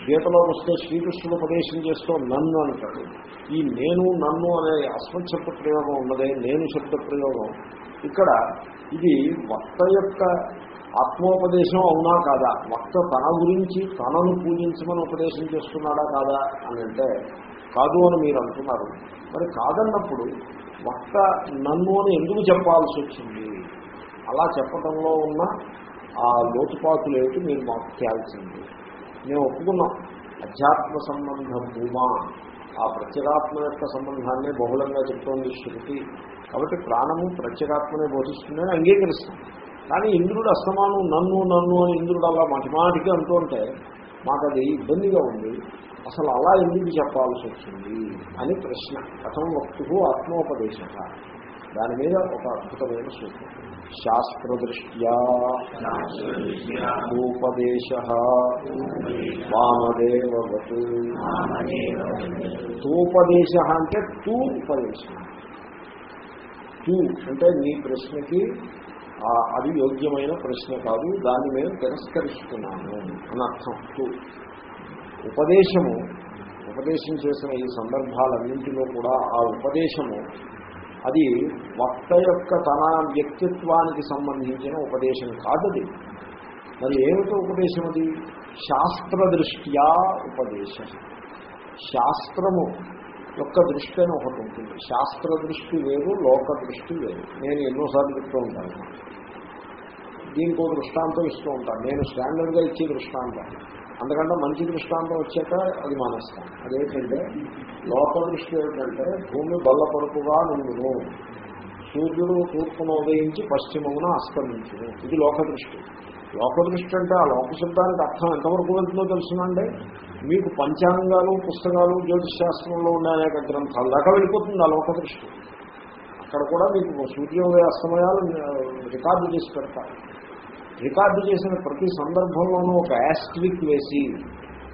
గీతలో వస్తే శ్రీకృష్ణుడు ఉపదేశం చేస్తూ నన్ను అంటాడు. ఈ నేను నన్ను అనే అస్మత్ శబ్ద ప్రయోగం ఉన్నదే నేను శబ్ద ప్రయోగం. ఇక్కడ ఇది వక్త యొక్క ఆత్మోపదేశం అవునా కాదా? వక్త తన గురించి తనను పూజించమని ఉపదేశం చేస్తున్నాడా కాదా అని అంటే కాదు అని మీరు అంటున్నారు. మరి కాదన్నప్పుడు వక్త నన్ను అని ఎందుకు చెప్పాల్సి వచ్చింది? అలా చెప్పడంలో ఉన్న ఆ లోతుపాతులు ఏమిటి మీరు మాకు చేయాల్సింది మేము ఒప్పుకున్నాం. అధ్యాత్మ సంబంధం భూమా. ఆ ప్రత్యేగాత్మ యొక్క సంబంధాన్ని బహుళంగా చెప్తోంది శృతి. కాబట్టి ప్రాణము ప్రత్యేగాత్మనే బోధిస్తుందని అంగీకరిస్తాం. కానీ ఇంద్రుడు అస్తమానం నన్ను నన్ను అని ఇంద్రుడు అలా మాటిమాటికి అంటుంటే మాకు అది ఇబ్బందిగా ఉంది. అసలు అలా ఎందుకు చెప్పాల్సి వచ్చింది అని ప్రశ్న. కథం వక్తు ఆత్మోపదేశ దాని మీద ఒక అద్భుతమైన సూత్రం. శాస్త్రదృష్ట్యా ఉపదేశ తూపదేశ అంటే తూ ఉపదేశం. తూ అంటే నీ ప్రశ్నకి అది యోగ్యమైన ప్రశ్న కాదు దాన్ని మేము తిరస్కరిస్తున్నాము అని అర్థం. తూ. ఉపదేశము ఉపదేశం చేసిన ఈ సందర్భాలన్నింటిలో కూడా ఆ ఉపదేశము అది వక్త యొక్క తన వ్యక్తిత్వానికి సంబంధించిన ఉపదేశం కాదది. మరి ఏమిటో ఉపదేశం అది? శాస్త్రదృష్ట్యా ఉపదేశం. శాస్త్రము యొక్క దృష్టి అని ఒకటి ఉంటుంది. శాస్త్ర దృష్టి వేరు లోక దృష్టి వేరు. నేను ఎన్నోసార్లు చెప్తూ ఉంటాను. దీనికి ఒక దృష్టాంతం ఇస్తూ ఉంటాను. నేను స్టాండర్డ్గా ఇచ్చే దృష్టాంతం. అందుకంటే మంచి దృష్టాంతం వచ్చాక అది మానేస్తాను అదేంటంటే లోపల దృష్టి ఏమిటంటే భూమి బల్లపరుపుగా నుండును సూర్యుడు తూర్పును ఉదయించి పశ్చిమమున అస్తమించును. ఇది లోక దృష్టి. లోక దృష్టి అంటే ఆ లోక శబ్దానికి అర్థం ఎంతవరకు వెళ్తుందో తెలుసునండి మీకు పంచాంగాలు పుస్తకాలు జ్యోతిష్ శాస్త్రంలో ఉండే అనేక గ్రంథాలు దాకా వెళ్ళిపోతుంది ఆ లోక దృష్టి. అక్కడ కూడా మీకు సూర్యోదయ అస్తమయాలు రికార్డు చేసి పెడతారు. రికార్డు చేసిన ప్రతి సందర్భంలోనూ ఒక యాస్ట్రిక్ వేసి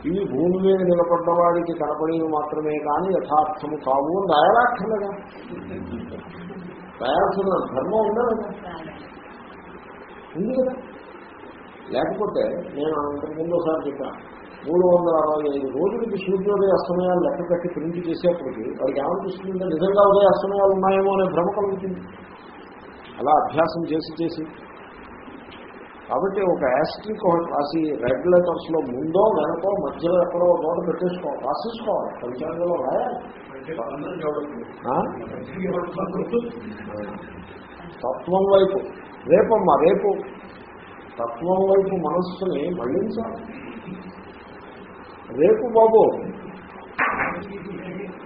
ఇవి భూమి మీద నిలబడ్డ వాడికి కనపడేవి మాత్రమే కానీ యథార్థము కావు అని రాయాలక్కర్లేదా రాయాల్సిన ధర్మం ఉందా లేదా? ఉంది కదా. లేకపోతే నేను అంతకుముందు ఒకసారి చెప్పాను మూడు వందల అరవై ఐదు రోజులకి సూర్యోదయ అస్తమయాలు లెక్క కట్టి ప్రింట్ చేసేప్పటికి వాడికి ఏమనిపిస్తుందంటే నిజంగా ఉదయ అస్తమయాలు ఉన్నాయేమో అనే భ్రమ కలుగుతుంది. అలా అభ్యాసం చేసి చేసి కాబట్టి ఒక యాస్ట్రిక్ ఒకటి రాసి రెడ్ లెటర్స్లో ముందో వెనకో మధ్యలో ఎక్కడో ఒక చోట పెట్టేసుకోవాలి. రాసేసుకోవాలి. పంచాంగంలో రాయాలి. తత్వం వైపు. రేపమ్మా రేపు. తత్వం వైపు మనస్సుని మళ్ళించాలి. రేపు బాబు.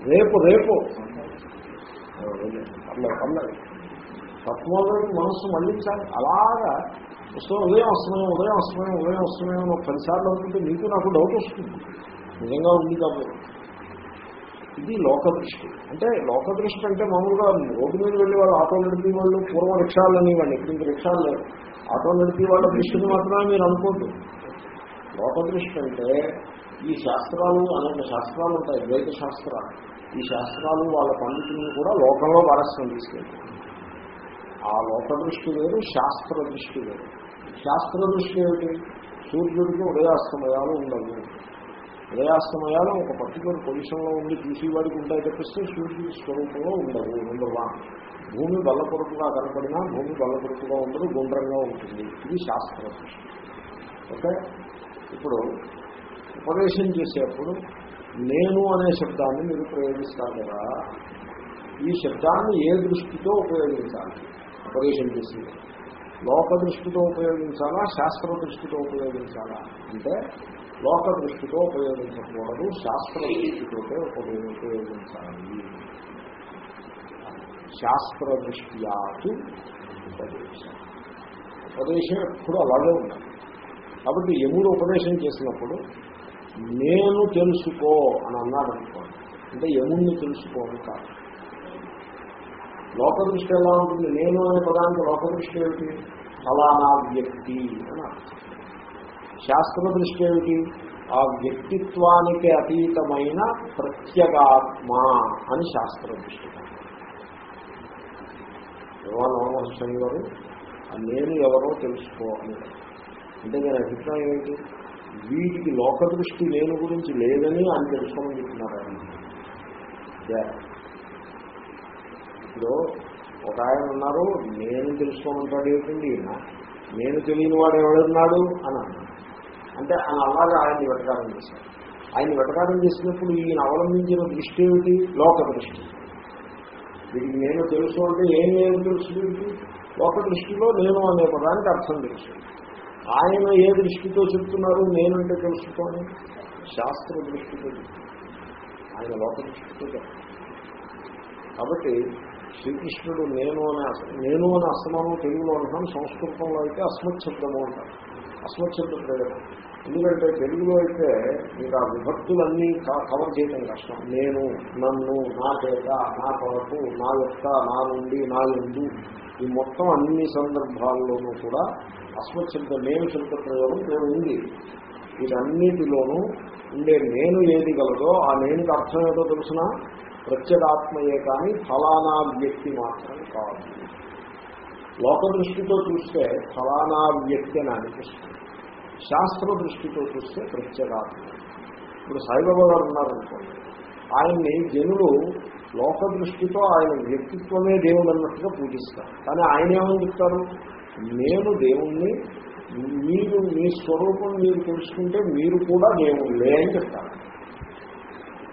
రేపు రేపు. పర్లేదు పర్లేదు. తత్వం వైపు మనస్సు మళ్ళించాలి. అలాగా సో ఉదయం వస్తున్నాం ఉదయం వస్తున్నాం ఉదయం వస్తున్నాం అని పదిసార్లు అనుకుంటే మీకు నాకు డౌట్ వస్తుంది. నిజంగా ఉంది కాబట్టి ఇది లోక దృష్టి అంటే లోక దృష్టి అంటే మామూలుగా రోడ్డు మీద వెళ్ళి వాళ్ళు ఆటో నడిపే వాళ్ళు పూర్వ రిక్షాలు అనేవాళ్ళు. ఇప్పుడు రిక్షాలు లేవు. ఆటో నడిపే వాళ్ళ దృష్టిని మాత్రమే మీరు అనుకోండి లోక దృష్టి అంటే ఈ శాస్త్రాలు అనేక శాస్త్రాలు ఉంటాయి ద్వైత శాస్త్రాలు. ఈ శాస్త్రాలు వాళ్ళ పండితులను కూడా లోకంలో వారస్యం తీసుకెళ్తాయి. ఆ లోక దృష్టి వేరు శాస్త్ర దృష్టి వేరు. శాస్త్ర దృష్టి ఏమిటి? సూర్యుడికి ఉదయాస్తమయాలు ఉండవు. ఉదయాస్తమయాలు ఒక పర్టికులర్ పొజిషన్లో ఉండి చూసేవాడికి ఉంటాయి తప్పిస్తే సూర్యుడి స్వరూపంలో ఉండవు నెంబర్ వన్ భూమి బల్లపొరుపుగా కనపడినా భూమి బల్లపొరుపుగా ఉండదు గుండ్రంగా ఉంటుంది. ఇది శాస్త్ర దృష్టి ఓకే? ఇప్పుడు ఉపదేశం చేసేప్పుడు నేను అనే శబ్దాన్ని మీరు ప్రయోగిస్తారు కదా. ఈ శబ్దాన్ని ఏ దృష్టితో ఉపయోగించాలి? ఉపదేశం చేసి లోక దృష్టితో ఉపయోగించాలా శాస్త్ర దృష్టితో ఉపయోగించాలా? అంటే లోక దృష్టితో ఉపయోగించకూడదు శాస్త్ర దృష్టితో ఉపయోగించాలి. శాస్త్ర దృష్ట్యాతు ఉపదేశం. ఉపదేశం ఎప్పుడు అలాగే ఉండాలి కాబట్టి యముడు ఉపదేశం చేసినప్పుడు నేను తెలుసుకో అని అన్నాడు అనుకోండి అంటే యముణ్ణి తెలుసుకోవడం కాదు. లోక దృష్టి ఎలా ఉంటుంది? నేను అనే పదానికి లోక దృష్టి ఏమిటి? ఫలానా వ్యక్తి అని శాస్త్ర దృష్టి ఏమిటి? ఆ వ్యక్తిత్వానికి అతీతమైన ప్రత్యేగాత్మ అని శాస్త్ర దృష్టి. నవమహర్షి గారు? ఆ నేను ఎవరో తెలుసుకోవాలి. అంటే నేను అభిప్రాయం ఏంటి వీటికి లోక దృష్టి నేను గురించి లేదని ఆయన తెలుసుకోమని చెప్తున్నారు ఇప్పుడు ఒక ఆయన ఉన్నారు నేను తెలుసుకోమంటాడు ఏమిటండి ఈయన? నేను తెలియని వాడు ఎవడున్నాడు? అని అన్నాడు. అంటే ఆయన అలాగా ఆయన్ని వెటకారం చేశారు. ఆయన వెటకారం చేసినప్పుడు ఈయన అవలంబించిన దృష్టి ఏమిటి? లోక దృష్టి. వీటికి నేను తెలుసు అంటే ఏం నేను తెలుసు వీడికి? లోక దృష్టిలో నేను అనే పదానికి అర్థం తెలుసు. ఆయన ఏ దృష్టితో చెప్తున్నారు? నేనంటే తెలుసుకోని శాస్త్ర దృష్టితో ఆయన లోక దృష్టితో కాబట్టి శ్రీకృష్ణుడు నేను అనే నేను అనే అస్తమానం తెలుగులో అంటాం సంస్కృతంలో అయితే అస్మశబ్దము అంటారు. అస్మత్ శబ్ద ప్రయోగం ఎందుకంటే తెలుగులో అయితే మీకు ఆ విభక్తులన్నీ క- కవర్ చేయడం కష్టం. నేను నన్ను నా చేత నా కొరకు నా యొక్క నా నుండి నా ఎందు ఈ మొత్తం అన్ని సందర్భాల్లోనూ కూడా అస్మశబ్ద నేను శబ్ద ప్రయోగం నేను ఉంది. వీటన్నిటిలోనూ ఉండే నేను ఏది గలదో ఆ నేనుకి అర్థం ఏదో తెలిసిన? ప్రత్యేగాత్మయే కానీ ఫలానా వ్యక్తి మాత్రం కాదు. లోక దృష్టితో చూస్తే ఫలానా వ్యక్తి అని అనిపిస్తుంది. శాస్త్ర దృష్టితో చూస్తే ప్రత్యేగాత్మ ఇప్పుడు సాయిబాబా గారు ఉన్నారనుకోండి ఆయన్ని జనులు లోక దృష్టితో ఆయన వ్యక్తిత్వమే దేవుడు అన్నట్టుగా పూజిస్తారు. కానీ ఆయన ఏమని చెప్తారు? నేను దేవుణ్ణి మీరు మీ స్వరూపం మీరు తెలుసుకుంటే మీరు కూడా దేవుళ్ళే అని చెప్తారు.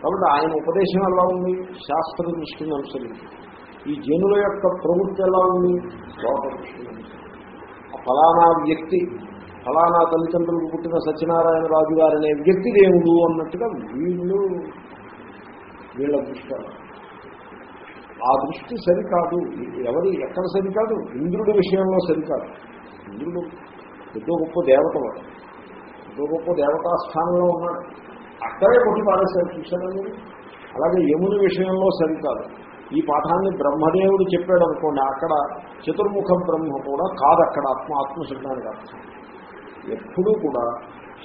కాబట్టి ఆయన ఉపదేశం ఎలా ఉంది? శాస్త్ర దృష్టిని అనుసరించి. ఈ జనుల యొక్క ప్రవృత్తి ఎలా ఉంది? లోక దృష్టిని అనుసరించి. ఆ ఫలానా వ్యక్తి ఫలానా తల్లిదండ్రులకు పుట్టిన సత్యనారాయణ రాజు గారు అనే వ్యక్తి దేవుడు అన్నట్టుగా వీళ్ళు వీళ్ళ దృష్టి. ఆ దృష్టి సరికాదు. ఎవరి ఎక్కడ సరికాదు? ఇంద్రుడి విషయంలో సరికాదు. ఇంద్రుడు ఎంతో గొప్ప దేవత వాడు. ఎంతో గొప్ప దేవతా స్థానంలో ఉన్నాడు. అక్కడే కొట్టి పారేశారు చూశారా మీరు అలాగే యముని విషయంలో సరికాదు. ఈ పాఠాన్ని బ్రహ్మదేవుడు చెప్పాడు అనుకోండి అక్కడ చతుర్ముఖ బ్రహ్మ కూడా కాదు అక్కడ ఆత్మ ఆత్మశుద్ధానికి అర్థం. ఎప్పుడూ కూడా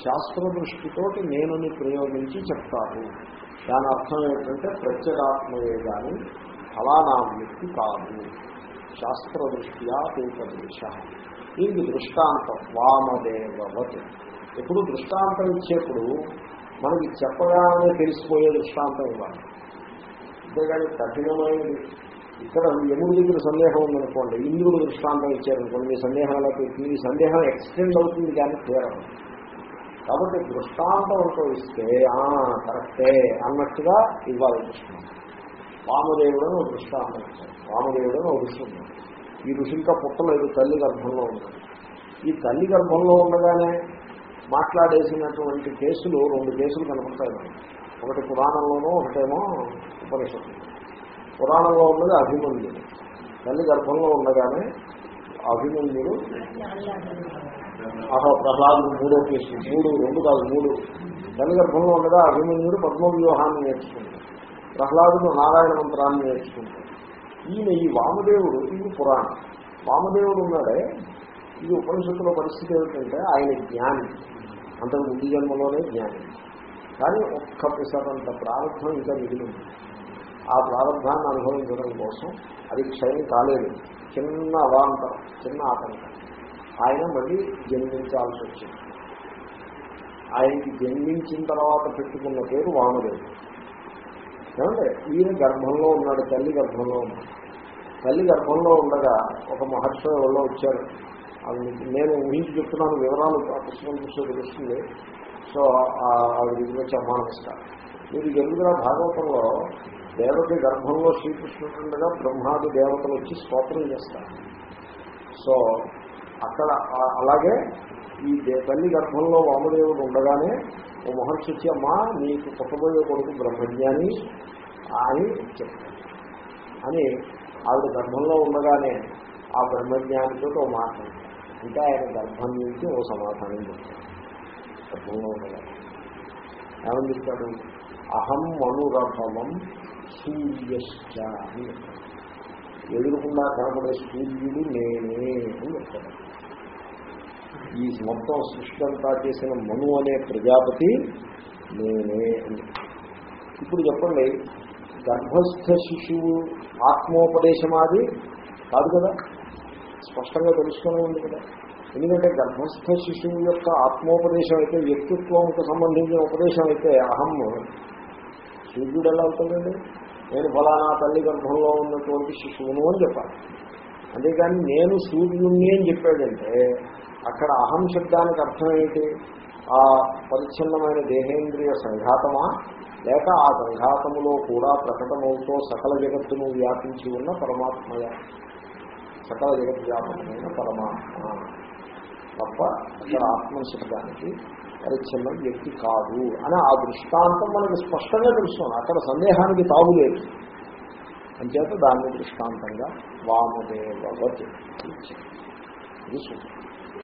శాస్త్ర దృష్టితోటి నేనుని ప్రయోగించి చెప్తారు దాని అర్థం ఏంటంటే ప్రత్యేగాత్మయే కానీ ఫలానా వ్యక్తి కాదు. శాస్త్ర దృష్ట్యా ఉపదేశ. దీనికి దృష్టాంతం వామదేవత్ ఎప్పుడు దృష్టాంతం ఇచ్చేప్పుడు మనకి చెప్పగానే తెలిసిపోయే దృష్టాంతం ఇవ్వాలి. అంతేగాని కఠినమైనది. ఇక్కడ ఎముడి దగ్గర సందేహం ఉందనుకోండి ఇంద్రుడు దృష్టాంతం ఇచ్చారనుకోండి మీ సందేహాలకు మీ సందేహం ఎక్స్టెండ్ అవుతుంది కానీ తీరం కాబట్టి దృష్టాంతం అంటూ ఇస్తే ఆ కరెక్టే అన్నట్టుగా ఇవ్వాలి దృష్టాంతం. వామదేవుడు అని ఒక దృష్టాంతం ఇచ్చారు. వామదేవుడు అని ఒక ఋషి ఈ ఋషి ఇంకా పుట్టలేదు తల్లి గర్భంలో ఉన్నాడు ఈ తల్లి గర్భంలో ఉండగానే మాట్లాడేసినటువంటి కేసులు రెండు కేసులు కనపడతాయి ఒకటి పురాణంలోనూ ఒకటేమో ఉపనిషత్తు పురాణంలో ఉన్నది అభిమన్యుడు. తల్లి గర్భంలో ఉండగానే అభిమన్యుడు ఆహా ప్రహ్లాదుడు మూడో కేసు. మూడు రెండు కాదు మూడు. తల్లి గర్భంలో ఉండగా అభిమన్యుడు పద్మవ్యూహాన్ని నేర్చుకుంటాడు. ప్రహ్లాదుడు నారాయణ మంత్రాన్ని నేర్చుకుంటాడు. ఈయన ఈ వామదేవుడు ఇది పురాణం. వామదేవుడు ఉన్నాడే. ఇది ఉపనిషత్తుల పరిస్థితి ఏమిటంటే ఆయన జ్ఞాని. అంతకు ముందు జన్మలోనే జ్ఞానం. కానీ ఒక్క పిసరంత ప్రారంభం ఇంకా మిగిలింది. ఆ ప్రారంభాన్ని అనుభవించడం కోసం అది క్షయం కాలేదు. చిన్న అవాంతరం చిన్న ఆటంకం. ఆయన మళ్ళీ జన్మించాల్సి వచ్చింది. ఆయనకి జన్మించిన తర్వాత పెట్టుకున్న పేరు వామదేవుడు. ఏమంటే ఈయన గర్భంలో ఉన్నాడు తల్లి గర్భంలో ఉన్నాడు. తల్లి గర్భంలో ఉండగా ఒక మహర్షి ఎవరో వచ్చారు. అది మీకు- నేను ఊహించి చెప్తున్నాను వివరాలు ఆ పుస్తకం చూస్తే తెలుస్తుంది. సో ఆవిడ దగ్గర వచ్చి మీరు ఎరుగుదల భాగవతంలో దేవత గర్భంలో శ్రీకృష్ణుడుగా బ్రహ్మాది దేవతలు వచ్చి స్తోత్రం చేస్తారు. సో అక్కడ అలాగే ఈ తల్లి గర్భంలో వామదేవుడు ఉండగానే ఓ మహర్షి వచ్చి అమ్మా నీకు పుట్టబోయే కొడుకు బ్రహ్మజ్ఞాని అని చెప్తాడు. అని ఆవిడ గర్భంలో ఉండగానే ఆ బ్రహ్మజ్ఞానితో మాట. అంటే ఆయన గర్భం నుంచి ఓ సమాధానం చెప్తాడు గర్భంలో ఉండగా ఏమని చెప్తాడు అహం అనురభవం సూర్యశ్చ అని ఎదురుకుండా కనపడే సూర్యుడు నేనే అని చెప్తాడు ఈ మొత్తం సృష్టి అంతా చేసిన మను అనే ప్రజాపతి నేనే అని ఇప్పుడు చెప్పండి గర్భస్థ శిశువు ఆత్మోపదేశమాది కాదు కదా? స్పష్టంగా తెలుసుకునే ఉంది కదా. ఎందుకంటే గర్భస్థ శిశువు యొక్క ఆత్మోపదేశం అయితే వ్యక్తిత్వంకు సంబంధించిన ఉపదేశం అయితే అహం. సూర్యుడు ఎలా అవుతుందండి నేను ఫలానా తల్లి గర్భంలో ఉన్నటువంటి శిశువును అని చెప్పాలి. అంతేకాని నేను సూర్యుణ్ణి అని చెప్పాడంటే అక్కడ అహం శబ్దానికి అర్థం ఏంటి? ఆ పరిచ్ఛిన్నమైన దేహేంద్రియ సంఘాతమా? లేక ఆ సంఘాతములో కూడా ప్రకటమవుతో సకల జగత్తును వ్యాపించి ఉన్న పరమాత్మయ? సకల జగత్ వ్యాపకమైన పరమాత్మ. తప్ప అక్కడ ఆత్మశబ్దానికి పరిచ్ఛిన్నం వ్యక్తి కాదు అని ఆ దృష్టాంతం మనకి స్పష్టంగా తెలుస్తుంది. అక్కడ సందేహానికి తాగులేదు అంచేత దాన్ని దృష్టాంతంగా వామదేవవత్ ఇది సూచన